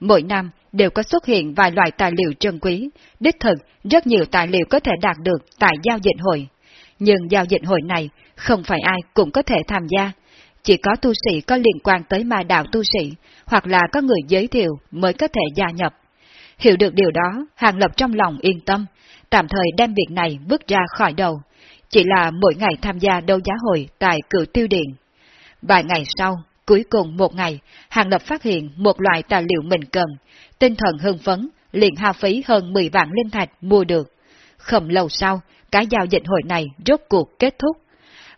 Mỗi năm đều có xuất hiện vài loại tài liệu trân quý, đích thực rất nhiều tài liệu có thể đạt được tại giao dịch hội. Nhưng giao dịch hội này không phải ai cũng có thể tham gia, chỉ có tu sĩ có liên quan tới ma đạo tu sĩ, hoặc là có người giới thiệu mới có thể gia nhập. Hiểu được điều đó, Hàng Lập trong lòng yên tâm, tạm thời đem việc này bước ra khỏi đầu, chỉ là mỗi ngày tham gia đấu giá hội tại cửa tiêu điện. Vài ngày sau, cuối cùng một ngày, Hàng Lập phát hiện một loại tài liệu mình cần, tinh thần hưng phấn, liền hao phí hơn 10 vạn linh thạch mua được. Không lâu sau, cái giao dịch hội này rốt cuộc kết thúc.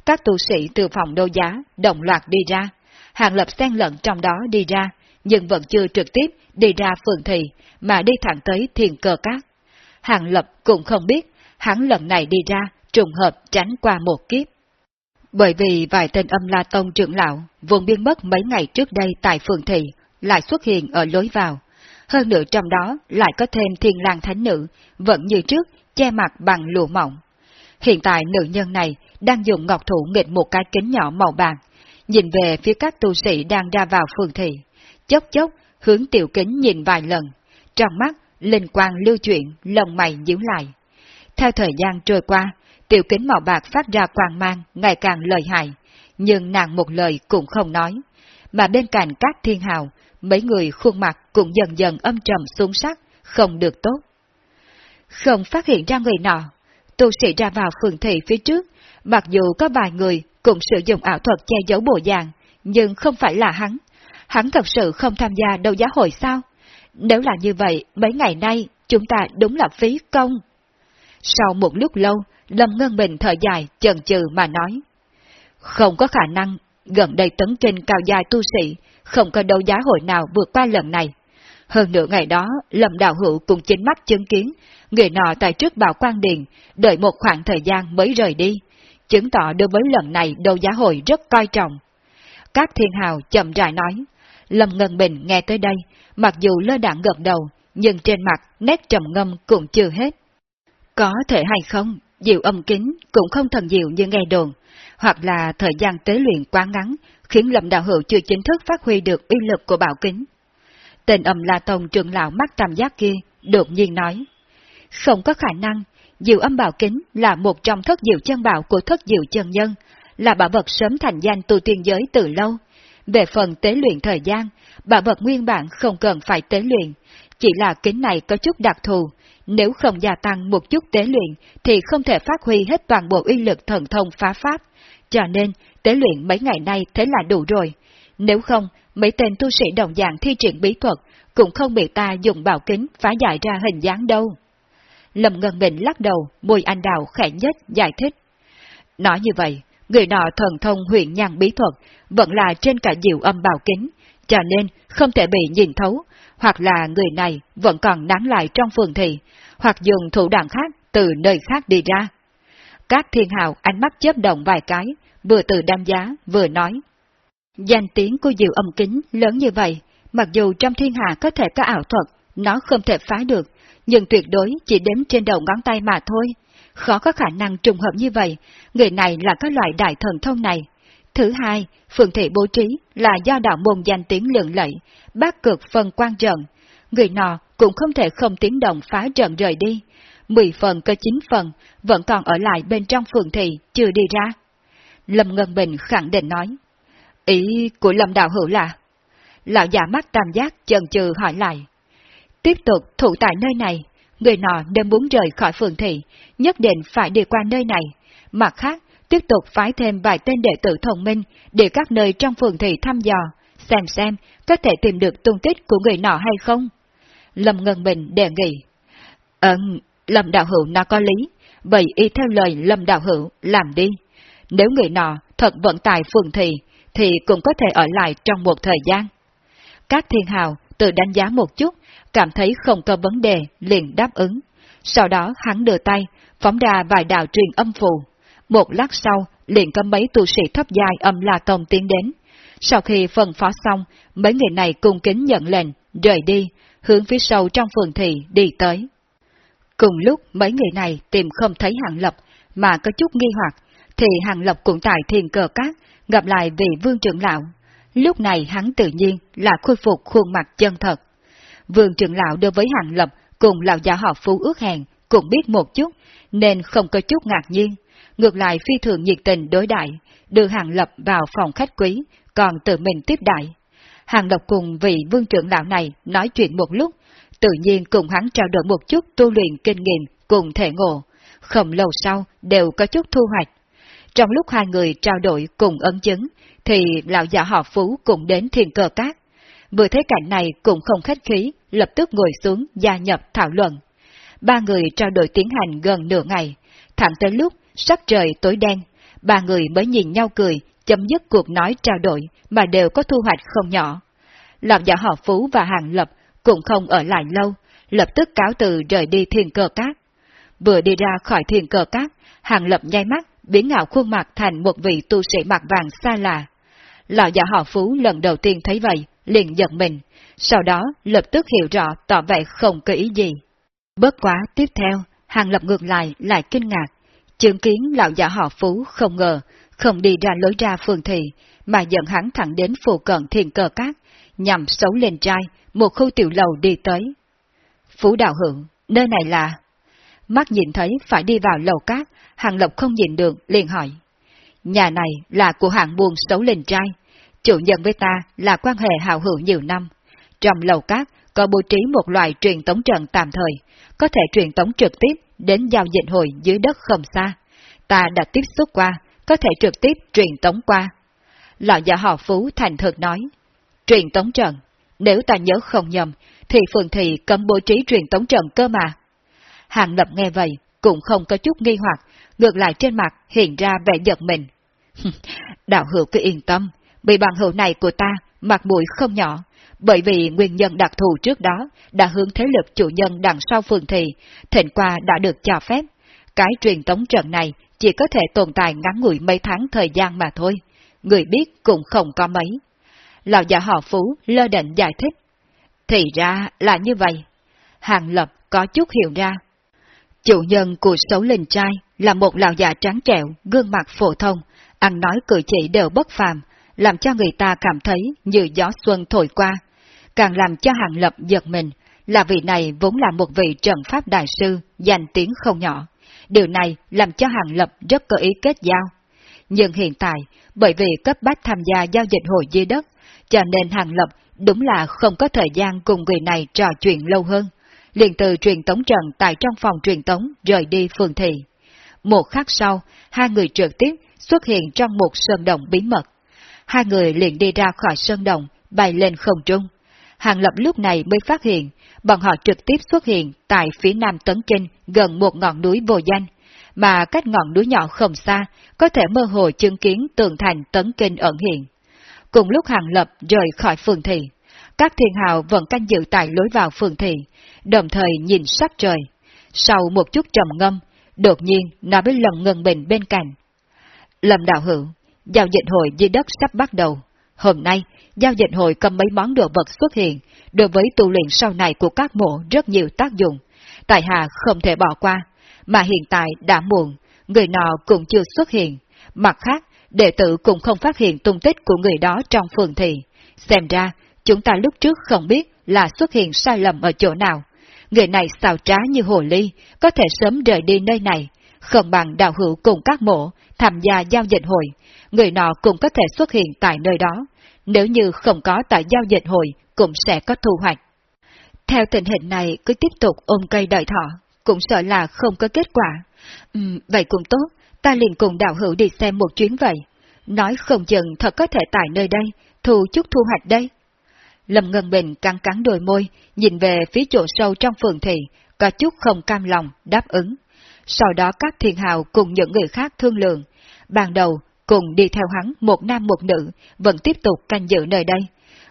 Các tu sĩ từ phòng đấu giá đồng loạt đi ra, hàng lập xen lẫn trong đó đi ra, nhưng vẫn chưa trực tiếp đi ra phường thị, mà đi thẳng tới thiền cờ cát. Hàng lập cũng không biết, hắn lần này đi ra, trùng hợp tránh qua một kiếp. Bởi vì vài tên âm la tông trưởng lão vốn biến mất mấy ngày trước đây tại phường thị lại xuất hiện ở lối vào. Hơn nữa trong đó lại có thêm thiên lang thánh nữ, vẫn như trước, che mặt bằng lụa mỏng. Hiện tại nữ nhân này đang dùng ngọc thủ nghịch một cái kính nhỏ màu bạc, nhìn về phía các tu sĩ đang ra vào phường thị. Chốc chốc, hướng tiểu kính nhìn vài lần. Trong mắt, linh quang lưu chuyển, lồng mày nhíu lại. Theo thời gian trôi qua, tiểu kính màu bạc phát ra quang mang, ngày càng lợi hại, nhưng nàng một lời cũng không nói. Mà bên cạnh các thiên hào, mấy người khuôn mặt cũng dần dần âm trầm xuống sắc, không được tốt. Không phát hiện ra người nọ, tu sĩ ra vào phường thị phía trước, mặc dù có vài người cũng sử dụng ảo thuật che giấu bộ dạng, nhưng không phải là hắn. Hắn thật sự không tham gia đấu giá hội sao? Nếu là như vậy, mấy ngày nay chúng ta đúng là phí công. Sau một lúc lâu, Lâm Ngân Bình thở dài, chần chừ mà nói. Không có khả năng, gần đây tấn trên cao dài tu sĩ, không có đấu giá hội nào vượt qua lần này. Hơn nửa ngày đó, Lâm Đạo Hữu cùng chính mắt chứng kiến, người nọ tại trước bảo quan điện, đợi một khoảng thời gian mới rời đi, chứng tỏ đối với lần này đấu giá hội rất coi trọng. Các thiên hào chậm rãi nói, Lâm Ngân Bình nghe tới đây, mặc dù lơ đảng gật đầu, nhưng trên mặt nét trầm ngâm cũng chưa hết. Có thể hay không, diệu âm kính cũng không thần diệu như nghe đồn, hoặc là thời gian tế luyện quá ngắn, khiến Lâm Đạo Hữu chưa chính thức phát huy được uy lực của bảo kính. Tên âm La Tông trưởng lão mắt tam giác kia đột nhiên nói, không có khả năng, diệu âm bảo kính là một trong thất diệu chân bảo của thất diệu chân nhân, là bảo vật sớm thành danh tu tiên giới từ lâu. Về phần tế luyện thời gian, bảo vật nguyên bản không cần phải tế luyện, chỉ là kính này có chút đặc thù, nếu không gia tăng một chút tế luyện thì không thể phát huy hết toàn bộ uy lực thần thông phá pháp, cho nên tế luyện mấy ngày nay thế là đủ rồi. Nếu không, mấy tên tu sĩ đồng dạng thi triển bí thuật cũng không bị ta dùng bảo kính phá giải ra hình dáng đâu. Lâm Ngân Bình lắc đầu, môi anh đào khẽ nhất giải thích. Nói như vậy, người nọ thần thông huyện nhàn bí thuật vẫn là trên cả diệu âm bảo kính, cho nên không thể bị nhìn thấu, hoặc là người này vẫn còn nán lại trong phường thị, hoặc dùng thủ đoạn khác từ nơi khác đi ra. Các thiên hào ánh mắt chớp động vài cái, vừa từ đam giá, vừa nói. Danh tiếng của diệu âm kính lớn như vậy, mặc dù trong thiên hạ có thể có ảo thuật, nó không thể phá được, nhưng tuyệt đối chỉ đếm trên đầu ngón tay mà thôi. Khó có khả năng trùng hợp như vậy, người này là có loại đại thần thông này. Thứ hai, phường thị bố trí là do đạo môn danh tiếng lượng lẫy, bác cực phần quan trận. Người nọ cũng không thể không tiếng động phá trận rời đi. Mười phần có chín phần, vẫn còn ở lại bên trong phường thị, chưa đi ra. Lâm Ngân Bình khẳng định nói. Ý của Lâm Đạo Hữu là... Lão già mắt tam giác chần chừ hỏi lại. Tiếp tục thủ tại nơi này, người nọ nếu muốn rời khỏi phường thị, nhất định phải đi qua nơi này. Mặt khác, tiếp tục phái thêm vài tên đệ tử thông minh để các nơi trong phường thị thăm dò, xem xem có thể tìm được tung tích của người nọ hay không. Lâm Ngân Bình đề nghị. Ừm, Lâm Đạo Hữu nó có lý, vậy y theo lời Lâm Đạo Hữu làm đi. Nếu người nọ thật vận tài phường thị, thì cũng có thể ở lại trong một thời gian. Các thiên hào tự đánh giá một chút, cảm thấy không có vấn đề, liền đáp ứng. Sau đó hắn đưa tay, phóng ra vài đạo truyền âm phù. Một lát sau, liền có mấy tu sĩ thấp dài âm La Tông tiến đến. Sau khi phân phó xong, mấy người này cung kính nhận lệnh, rời đi, hướng phía sâu trong phường thị đi tới. Cùng lúc mấy người này tìm không thấy Hàng Lập, mà có chút nghi hoặc, thì Hàng Lập cũng tại thiền cờ cát, gặp lại vị vương trưởng lão. Lúc này hắn tự nhiên là khôi phục khuôn mặt chân thật. Vương trưởng lão đối với Hàng Lập cùng lão giả họ Phú ước hẹn cũng biết một chút, nên không có chút ngạc nhiên. Ngược lại phi thường nhiệt tình đối đại, đưa Hàng Lập vào phòng khách quý, còn tự mình tiếp đại. Hàng Lập cùng vị vương trưởng lão này nói chuyện một lúc, tự nhiên cùng hắn trao đổi một chút tu luyện kinh nghiệm cùng thể ngộ. Không lâu sau đều có chút thu hoạch. Trong lúc hai người trao đổi cùng ấn chứng, thì lão giả họ Phú cũng đến thiền cờ cát. Vừa thấy cảnh này cũng không khách khí, lập tức ngồi xuống gia nhập thảo luận. Ba người trao đổi tiến hành gần nửa ngày, thẳng tới lúc sắc trời tối đen, ba người mới nhìn nhau cười, chấm dứt cuộc nói trao đổi mà đều có thu hoạch không nhỏ. Lão giả họ Phú và Hàng Lập cũng không ở lại lâu, lập tức cáo từ rời đi thiền cờ cát. Vừa đi ra khỏi thiền cờ cát, Hàng Lập nháy mắt biến ngạo khuôn mặt thành một vị tu sĩ mặt vàng xa lạ. Lão già họ Phú lần đầu tiên thấy vậy, liền giật mình, sau đó lập tức hiểu rõ tỏ vẻ không có ý gì. bớt quá tiếp theo, Hàng Lập ngược lại lại kinh ngạc, chứng kiến lão giả họ Phú không ngờ, không đi ra lối ra phường thị, mà dẫn hắn thẳng đến phù cận thiền cờ cát, nhằm xấu lên trai, một khu tiểu lầu đi tới. Phú đạo hưởng, nơi này là... Mắt nhìn thấy phải đi vào lầu cát, Hàng Lộc không nhìn được, liền hỏi. Nhà này là của hạng buôn xấu lên trai, chủ nhân với ta là quan hệ hào hữu nhiều năm. Trong lầu cát có bố trí một loại truyền tống trận tạm thời, có thể truyền tống trực tiếp đến giao dịch hội dưới đất không xa. Ta đã tiếp xúc qua, có thể trực tiếp truyền tống qua. Lão giả họ Phú thành thực nói, truyền tống trận, nếu ta nhớ không nhầm, thì phường thị cấm bố trí truyền tống trận cơ mà. Hàng Lập nghe vậy, cũng không có chút nghi hoặc, ngược lại trên mặt hiện ra vẻ giật mình. *laughs* Đạo hữu cứ yên tâm, bị bằng hữu này của ta mặt mũi không nhỏ, bởi vì nguyên nhân đặc thù trước đó đã hướng thế lực chủ nhân đằng sau phường thị, thịnh qua đã được cho phép. Cái truyền tống trận này chỉ có thể tồn tại ngắn ngủi mấy tháng thời gian mà thôi, người biết cũng không có mấy. Lão già họ Phú lơ định giải thích. Thì ra là như vậy. Hàng Lập có chút hiểu ra. Chủ nhân của xấu linh trai là một lão già trắng trẻo, gương mặt phổ thông, ăn nói cử chỉ đều bất phàm, làm cho người ta cảm thấy như gió xuân thổi qua. Càng làm cho Hàng Lập giật mình, là vị này vốn là một vị trận pháp đại sư, danh tiếng không nhỏ. Điều này làm cho Hàng Lập rất có ý kết giao. Nhưng hiện tại, bởi vì cấp bách tham gia giao dịch hội dưới đất, cho nên Hàng Lập đúng là không có thời gian cùng người này trò chuyện lâu hơn. Liền từ truyền tống trận tại trong phòng truyền tống rời đi phường thị. Một khắc sau, hai người trực tiếp xuất hiện trong một sơn động bí mật. Hai người liền đi ra khỏi sơn động, bay lên không trung. Hàng Lập lúc này mới phát hiện, bọn họ trực tiếp xuất hiện tại phía nam Tấn Kinh gần một ngọn núi vô danh, mà cách ngọn núi nhỏ không xa, có thể mơ hồ chứng kiến tường thành Tấn Kinh ẩn hiện. Cùng lúc Hàng Lập rời khỏi phường thị, các thiên hào vẫn canh giữ tại lối vào phường thị, đồng thời nhìn sắc trời. Sau một chút trầm ngâm, đột nhiên nói với Lâm Ngân Bình bên cạnh. Lâm đạo hữu, giao dịch hội dưới đất sắp bắt đầu. Hôm nay, giao dịch hội cầm mấy món đồ vật xuất hiện, đối với tu luyện sau này của các mộ rất nhiều tác dụng. Tại hạ không thể bỏ qua, mà hiện tại đã muộn, người nọ cũng chưa xuất hiện. Mặt khác, đệ tử cũng không phát hiện tung tích của người đó trong phường thị. Xem ra, chúng ta lúc trước không biết là xuất hiện sai lầm ở chỗ nào. Người này xào trá như hồ ly, có thể sớm rời đi nơi này, không bằng đạo hữu cùng các mộ, tham gia giao dịch hội, người nọ cũng có thể xuất hiện tại nơi đó. Nếu như không có tại giao dịch hội, cũng sẽ có thu hoạch. Theo tình hình này cứ tiếp tục ôm cây đợi thọ, cũng sợ là không có kết quả. Uhm, vậy cũng tốt, ta liền cùng đạo hữu đi xem một chuyến vậy. Nói không chừng thật có thể tại nơi đây, thu chút thu hoạch đây. Lâm Ngân Bình cắn cắn đôi môi, nhìn về phía chỗ sâu trong phường thị, có chút không cam lòng, đáp ứng. Sau đó các thiên hào cùng những người khác thương lượng. Ban đầu, cùng đi theo hắn một nam một nữ, vẫn tiếp tục canh giữ nơi đây.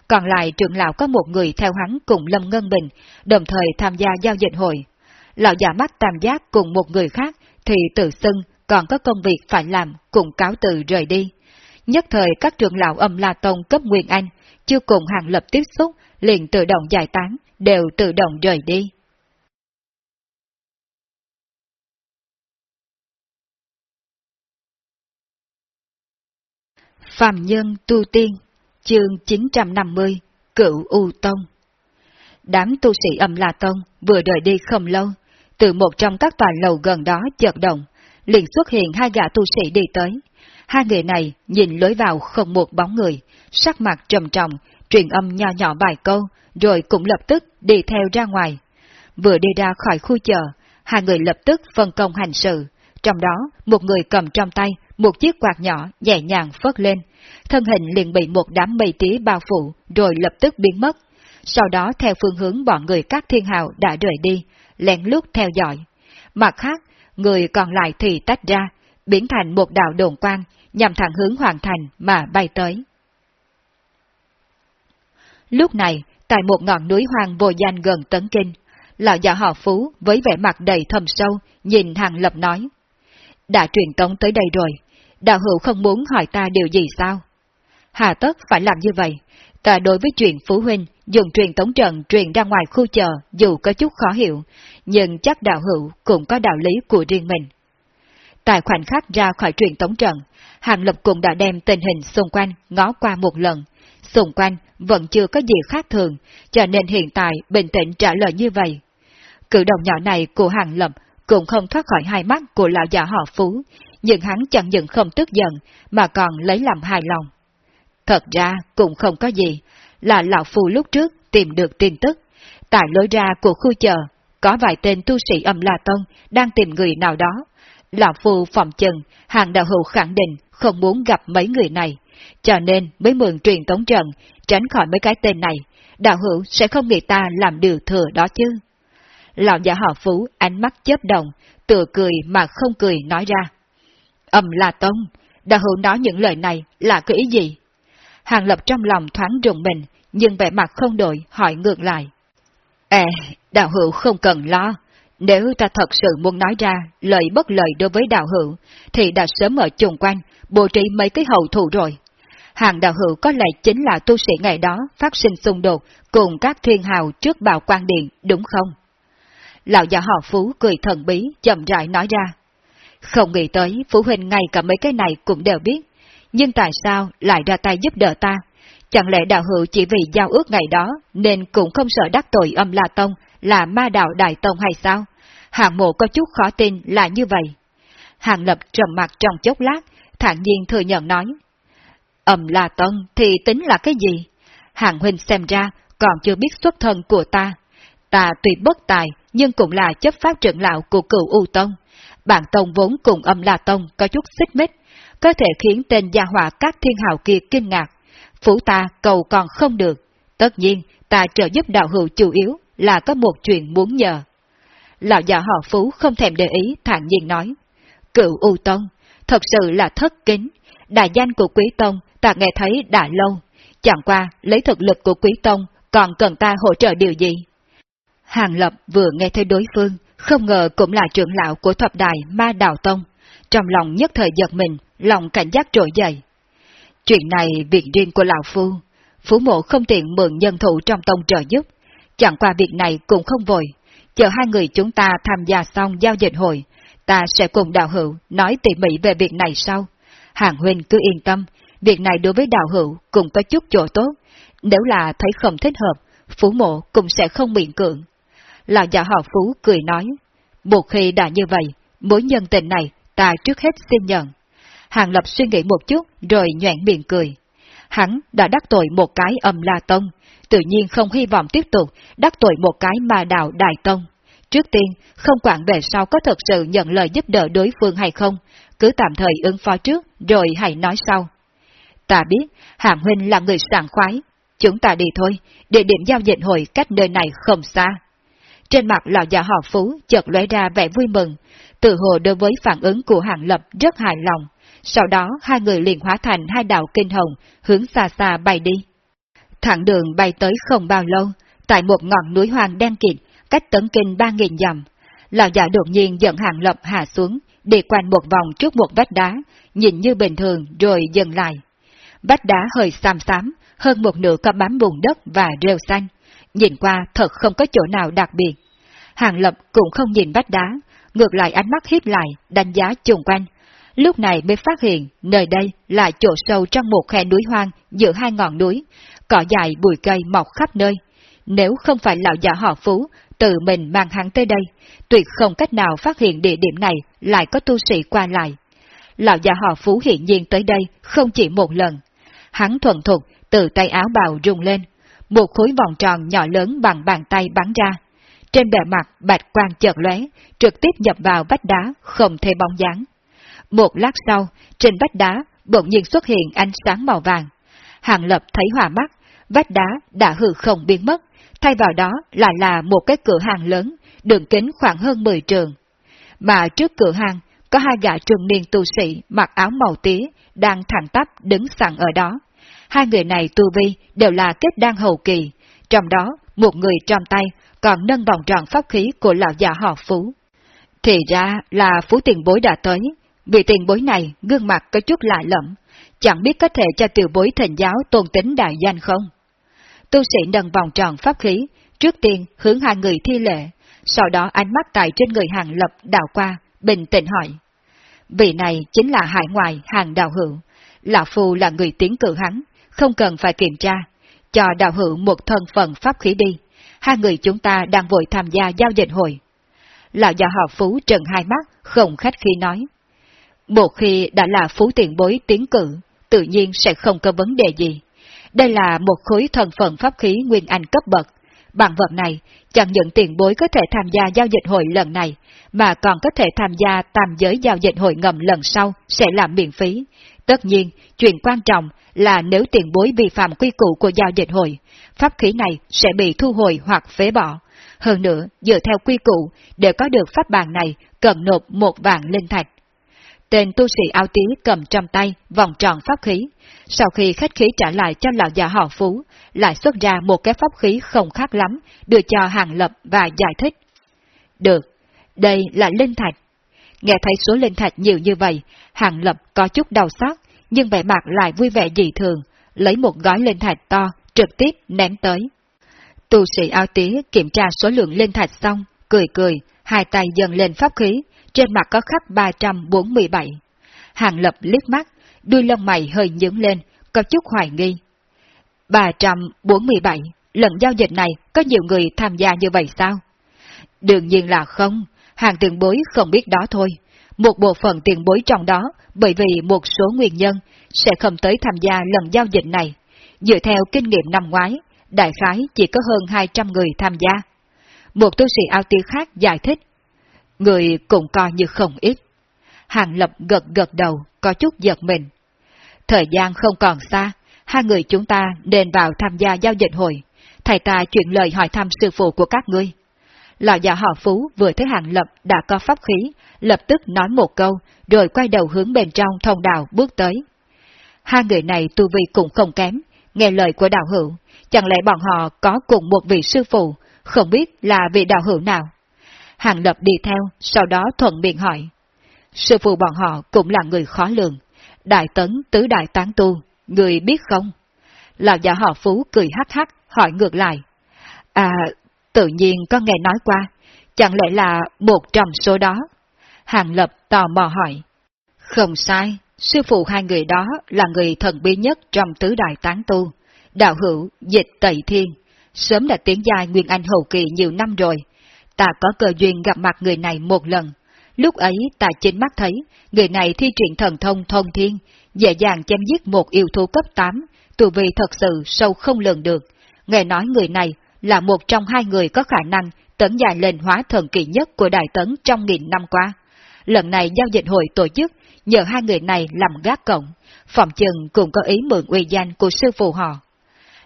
Còn lại trưởng lão có một người theo hắn cùng Lâm Ngân Bình, đồng thời tham gia giao dịch hội. Lão già mắt tam giác cùng một người khác thì tự xưng còn có công việc phải làm cùng cáo từ rời đi. Nhất thời các trưởng lão âm La Tông cấp Nguyên Anh, chưa cùng hàng lập tiếp xúc, liền tự động giải tán, đều tự động rời đi. Phạm Nhân Tu Tiên, chương 950, Cựu U Tông Đám tu sĩ âm La Tông vừa đợi đi không lâu, từ một trong các tòa lầu gần đó chợt động, liền xuất hiện hai gã tu sĩ đi tới. Hai người này nhìn lối vào không một bóng người, sắc mặt trầm trọng, truyền âm nhỏ nhỏ vài câu, rồi cũng lập tức đi theo ra ngoài. Vừa đi ra khỏi khu chợ, hai người lập tức phân công hành sự, trong đó một người cầm trong tay một chiếc quạt nhỏ nhẹ nhàng phất lên, thân hình liền bị một đám mây tí bao phủ rồi lập tức biến mất. Sau đó theo phương hướng bọn người các thiên hào đã rời đi, lén lút theo dõi. Mặt khác, người còn lại thì tách ra, biến thành một đạo đồn quang, nhằm thẳng hướng hoàn thành mà bay tới. Lúc này, tại một ngọn núi hoang vô danh gần Tấn Kinh, lão già họ Phú với vẻ mặt đầy thâm sâu, nhìn hàng lập nói đã truyền tống tới đây rồi, đạo hữu không muốn hỏi ta điều gì sao? Hà tất phải làm như vậy, ta đối với chuyện Phú Huynh dùng truyền tống trận truyền ra ngoài khu chợ dù có chút khó hiểu, nhưng chắc đạo hữu cũng có đạo lý của riêng mình. Tại khoảnh khắc ra khỏi truyền tống trận, Hàng Lập cũng đã đem tình hình xung quanh ngó qua một lần. Xung quanh vẫn chưa có gì khác thường, cho nên hiện tại bình tĩnh trả lời như vậy. Cử động nhỏ này của Hàng Lập cũng không thoát khỏi hai mắt của lão già họ Phú, nhưng hắn chẳng những không tức giận, mà còn lấy làm hài lòng. Thật ra cũng không có gì, là lão phù lúc trước tìm được tin tức. Tại lối ra của khu chợ, có vài tên tu sĩ âm La Tông đang tìm người nào đó. Lão Phu phòng chừng, hàng đạo hữu khẳng định không muốn gặp mấy người này, cho nên mới mượn truyền tống trận, tránh khỏi mấy cái tên này, đạo hữu sẽ không nghĩ ta làm điều thừa đó chứ. Lão giả họ Phú ánh mắt chớp động, tự cười mà không cười nói ra. Âm La Tông, đã hữu nói những lời này là cái ý gì? Hàng Lập trong lòng thoáng rùng mình, nhưng vẻ mặt không đổi, hỏi ngược lại. Ê, đạo hữu không cần lo. Nếu ta thật sự muốn nói ra lời bất lợi đối với đạo hữu, thì đã sớm ở chung quanh, bố trí mấy cái hậu thủ rồi. Hàng đạo hữu có lẽ chính là tu sĩ ngày đó phát sinh xung đột cùng các thiên hào trước bào quan điện, đúng không? Lão già họ Phú cười thần bí, chậm rãi nói ra. Không nghĩ tới, Phú Huynh ngay cả mấy cái này cũng đều biết, nhưng tại sao lại ra tay giúp đỡ ta? Chẳng lẽ đạo hữu chỉ vì giao ước ngày đó nên cũng không sợ đắc tội âm La Tông là ma đạo Đại Tông hay sao? Hạng mộ có chút khó tin là như vậy. hạng lập trầm mặt trong chốc lát, thản nhiên thừa nhận nói. Âm La Tông thì tính là cái gì? hạng huynh xem ra còn chưa biết xuất thân của ta. Ta tuy bất tài nhưng cũng là chấp pháp trưởng lão của cựu U Tông. Bản Tông vốn cùng âm La Tông có chút xích mích, có thể khiến tên gia họa các thiên hào kia kinh ngạc. Phủ ta cầu còn không được. Tất nhiên, ta trợ giúp đạo hữu chủ yếu là có một chuyện muốn nhờ. Lão già họ Phú không thèm để ý, thản nhiên nói. Cựu U Tông, thật sự là thất kính. Đại danh của Quý Tông ta nghe thấy đã lâu. Chẳng qua, lấy thực lực của Quý Tông, còn cần ta hỗ trợ điều gì? Hàng Lập vừa nghe thấy đối phương, không ngờ cũng là trưởng lão của thập đài Ma Đào Tông. Trong lòng nhất thời giật mình, lòng cảnh giác trỗi dậy. Chuyện này việc riêng của Lão Phu, Phú Mộ không tiện mượn nhân thủ trong tông trợ giúp, chẳng qua việc này cũng không vội, chờ hai người chúng ta tham gia xong giao dịch hội, ta sẽ cùng đạo hữu nói tỉ mỉ về việc này sau. Hàng huynh cứ yên tâm, việc này đối với đạo hữu cũng có chút chỗ tốt, nếu là thấy không thích hợp, Phú Mộ cũng sẽ không miễn cưỡng. Lão già họ Phú cười nói, một khi đã như vậy, mối nhân tình này ta trước hết xin nhận. Hàng Lập suy nghĩ một chút rồi nhoảng miệng cười. Hắn đã đắc tội một cái âm La Tông, tự nhiên không hy vọng tiếp tục đắc tội một cái ma đạo Đại Tông. Trước tiên, không quản về sau có thật sự nhận lời giúp đỡ đối phương hay không, cứ tạm thời ứng phó trước rồi hãy nói sau. Ta biết, Hạng Huynh là người sảng khoái. Chúng ta đi thôi, địa điểm giao dịch hội cách nơi này không xa. Trên mặt lão già họ Phú chợt lóe ra vẻ vui mừng, tự hồ đối với phản ứng của Hàng Lập rất hài lòng. Sau đó hai người liền hóa thành hai đạo kinh hồng, hướng xa xa bay đi. Thẳng đường bay tới không bao lâu, tại một ngọn núi hoang đen kịt, cách tấn kinh ba nghìn dặm. Lão già dạ đột nhiên dẫn Hàng Lập hạ xuống, đi quanh một vòng trước một vách đá, nhìn như bình thường rồi dừng lại. Vách đá hơi xám xám, hơn một nửa có bám bùn đất và rêu xanh, nhìn qua thật không có chỗ nào đặc biệt. Hàng Lập cũng không nhìn vách đá, ngược lại ánh mắt hiếp lại, đánh giá chung quanh. Lúc này mới phát hiện nơi đây là chỗ sâu trong một khe núi hoang giữa hai ngọn núi, cỏ dài bụi cây mọc khắp nơi. Nếu không phải lão già họ Phú tự mình mang hắn tới đây, tuyệt không cách nào phát hiện địa điểm này lại có tu sĩ qua lại. Lão già họ Phú hiện nhiên tới đây không chỉ một lần. Hắn thuần thục từ tay áo bào rung lên, một khối vòng tròn nhỏ lớn bằng bàn tay bắn ra, trên bề mặt bạch quang chợt lóe, trực tiếp nhập vào vách đá, không thể bóng dáng. Một lát sau, trên vách đá bỗng nhiên xuất hiện ánh sáng màu vàng. Hàng lập thấy hòa mắt, vách đá đã hư không biến mất, thay vào đó là là một cái cửa hàng lớn, đường kính khoảng hơn 10 trường. Mà trước cửa hàng, có hai gã trường niên tu sĩ mặc áo màu tía, đang thẳng tắp đứng sẵn ở đó. Hai người này tu vi đều là kết đan hậu kỳ, trong đó một người trong tay còn nâng vòng tròn pháp khí của lão già họ Phú. Thì ra là Phú tiền bối đã tới, Vị tiền bối này gương mặt có chút lạ lẫm, chẳng biết có thể cho tiểu bối thành giáo tôn tính đại danh không? Tu sĩ nâng vòng tròn pháp khí, trước tiên hướng hai người thi lệ, sau đó ánh mắt tại trên người hàng lập đảo qua, bình tĩnh hỏi. Vị này chính là hải ngoại hàng đạo hữu, Lão Phu là người tiến cử hắn, không cần phải kiểm tra, cho đạo hữu một thân phận pháp khí đi, hai người chúng ta đang vội tham gia giao dịch hội. Lão già họ Phú trần hai mắt, không khách khi nói. Một khi đã là Phú tiền bối tiến cử, tự nhiên sẽ không có vấn đề gì. Đây là một khối thân phận pháp khí nguyên anh cấp bậc. Bằng vật này, chẳng những tiền bối có thể tham gia giao dịch hội lần này, mà còn có thể tham gia tam giới giao dịch hội ngầm lần sau sẽ làm miễn phí. Tất nhiên, chuyện quan trọng là nếu tiền bối vi phạm quy củ của giao dịch hội, pháp khí này sẽ bị thu hồi hoặc phế bỏ. Hơn nữa, dựa theo quy củ, để có được pháp bàn này, cần nộp một vạn linh thạch. Tên tu sĩ áo tí cầm trong tay vòng tròn pháp khí. Sau khi khách khí trả lại cho lão già họ Phú, lại xuất ra một cái pháp khí không khác lắm, đưa cho Hàng Lập và giải thích. Được, đây là linh thạch. Nghe thấy số linh thạch nhiều như vậy, Hàng Lập có chút đau xót, nhưng vẻ mặt lại vui vẻ dị thường, lấy một gói linh thạch to, trực tiếp ném tới. Tu sĩ áo tía kiểm tra số lượng linh thạch xong, cười cười, hai tay dần lên pháp khí, trên mặt có khắc 347. Hàng lập liếc mắt, đuôi lông mày hơi nhướng lên, có chút hoài nghi. 347, lần giao dịch này có nhiều người tham gia như vậy sao? Đương nhiên là không, hàng tiền bối không biết đó thôi. Một bộ phận tiền bối trong đó, bởi vì một số nguyên nhân, sẽ không tới tham gia lần giao dịch này. Dựa theo kinh nghiệm năm ngoái, đại khái chỉ có hơn 200 người tham gia. Một tu sĩ ao tiêu khác giải thích, người cũng coi như không ít. Hàng Lập gật gật đầu, có chút giật mình. Thời gian không còn xa, hai người chúng ta nên vào tham gia giao dịch hội. Thầy ta chuyện lời hỏi thăm sư phụ của các ngươi. Lão già họ Phú vừa thấy Hàng Lập đã có pháp khí, lập tức nói một câu, rồi quay đầu hướng bên trong thông đạo bước tới. Hai người này tu vi cũng không kém, nghe lời của đạo hữu, chẳng lẽ bọn họ có cùng một vị sư phụ, không biết là vị đạo hữu nào. Hàng Lập đi theo, sau đó thuận miệng hỏi. Sư phụ bọn họ cũng là người khó lường. Đại tấn tứ đại tán tu, người biết không? Lão già họ Phú cười hắc hắc, hỏi ngược lại. À, tự nhiên có nghe nói qua, chẳng lẽ là một trong số đó? Hàng Lập tò mò hỏi. Không sai, sư phụ hai người đó là người thần bí nhất trong tứ đại tán tu. Đạo hữu, dịch tẩy thiên, sớm đã tiến giai Nguyên Anh hậu kỳ nhiều năm rồi, ta có cơ duyên gặp mặt người này một lần. Lúc ấy ta chính mắt thấy, người này thi triển thần thông thông thiên, dễ dàng chém giết một yêu thú cấp 8, tu vi thật sự sâu không lường được. Nghe nói người này là một trong hai người có khả năng tấn dài lên hóa thần kỳ nhất của Đại Tấn trong nghìn năm qua. Lần này giao dịch hội tổ chức, nhờ hai người này làm gác cổng, phòng chừng cũng có ý mượn uy danh của sư phụ họ.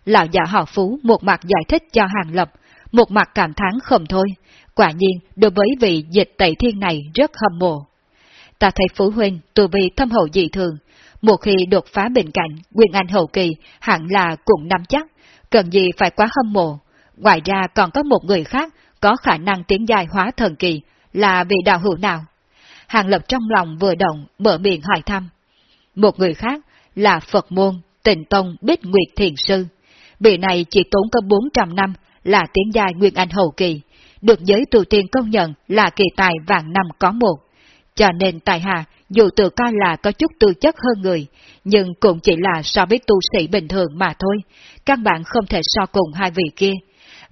Lão già họ Phú một mặt giải thích cho Hàng Lập, một mặt cảm thán không thôi, quả nhiên đối với vị dịch tẩy thiên này rất hâm mộ. Ta thấy Phú Huynh tu vi thâm hậu dị thường, một khi đột phá bên cạnh quyền anh hậu kỳ hẳn là cũng nắm chắc, cần gì phải quá hâm mộ. Ngoài ra còn có một người khác có khả năng tiến dài hóa thần kỳ, là vị đạo hữu nào? Hàng Lập trong lòng vừa động, mở miệng hỏi thăm. Một người khác là Phật môn, tịnh tông Bích Nguyệt Thiền Sư. Vị này chỉ tốn có 400 năm là tiến dài Nguyên Anh Hậu Kỳ, được giới tu tiên công nhận là kỳ tài vạn năm có một. Cho nên tài hạ, dù tự coi là có chút tư chất hơn người, nhưng cũng chỉ là so với tu sĩ bình thường mà thôi, các bạn không thể so cùng hai vị kia.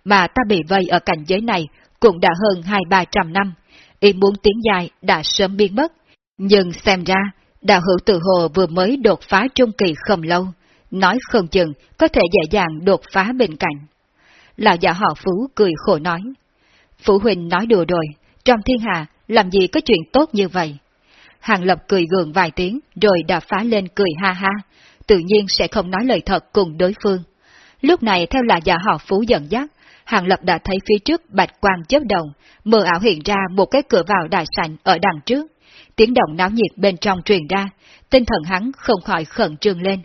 Mà ta bị vây ở cảnh giới này cũng đã hơn hai ba trăm năm, ý muốn tiến dài đã sớm biến mất. Nhưng xem ra, đạo hữu tự hồ vừa mới đột phá trung kỳ không lâu, nói không chừng có thể dễ dàng đột phá bên cạnh. Lão già họ Phú cười khổ nói. Phụ huynh nói đùa rồi, trong thiên hạ làm gì có chuyện tốt như vậy. Hàng Lập cười gượng vài tiếng rồi đã phá lên cười ha ha, tự nhiên sẽ không nói lời thật cùng đối phương. Lúc này theo là già họ Phú dẫn dắt, Hàng Lập đã thấy phía trước bạch quang chớp động, mờ ảo hiện ra một cái cửa vào đại sảnh ở đằng trước. Tiếng động náo nhiệt bên trong truyền ra, tinh thần hắn không khỏi khẩn trương lên.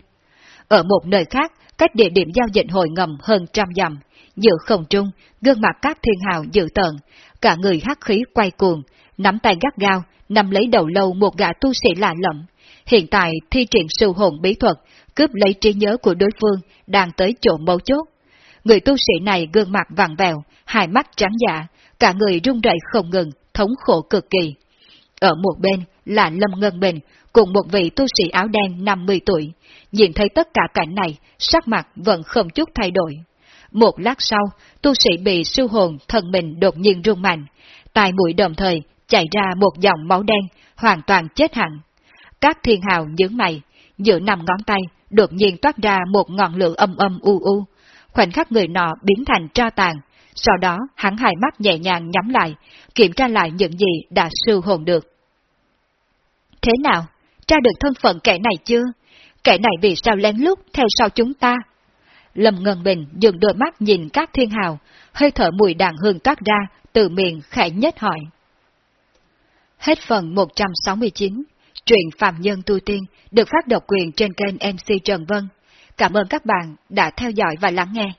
Ở một nơi khác, cách địa điểm giao dịch hội ngầm hơn trăm dặm, giữa không trung, gương mặt các thiên hào dự tợn, cả người hắc khí quay cuồng, nắm tay gắt gao, nằm lấy đầu lâu một gã tu sĩ lạ lẫm, hiện tại thi triển sư hồn bí thuật, cướp lấy trí nhớ của đối phương, đang tới chỗ mấu chốt. Người tu sĩ này gương mặt vàng vẹo, hai mắt trắng dạ, cả người run rẩy không ngừng, thống khổ cực kỳ. Ở một bên là Lâm Ngân Bình, cùng một vị tu sĩ áo đen 50 tuổi, nhìn thấy tất cả cảnh này, sắc mặt vẫn không chút thay đổi. Một lát sau, tu sĩ bị sư hồn thần mình đột nhiên rung mạnh, tai mũi đồng thời chảy ra một dòng máu đen, hoàn toàn chết hẳn. Các thiên hào nhướng mày, giữa nằm ngón tay, đột nhiên toát ra một ngọn lửa âm âm u u. Khoảnh khắc người nọ biến thành tro tàn, sau đó hắn hai mắt nhẹ nhàng nhắm lại, kiểm tra lại những gì đã sư hồn được. Thế nào? Tra được thân phận kẻ này chưa? Kẻ này vì sao lén lút theo sau chúng ta? Lâm Ngân Bình dừng đôi mắt nhìn các thiên hào, hơi thở mùi đàn hương toát ra, từ miệng khẽ nhất hỏi. Hết phần 169, truyện Phạm Nhân Tu Tiên được phát độc quyền trên kênh MC Trần Vân. Cảm ơn các bạn đã theo dõi và lắng nghe.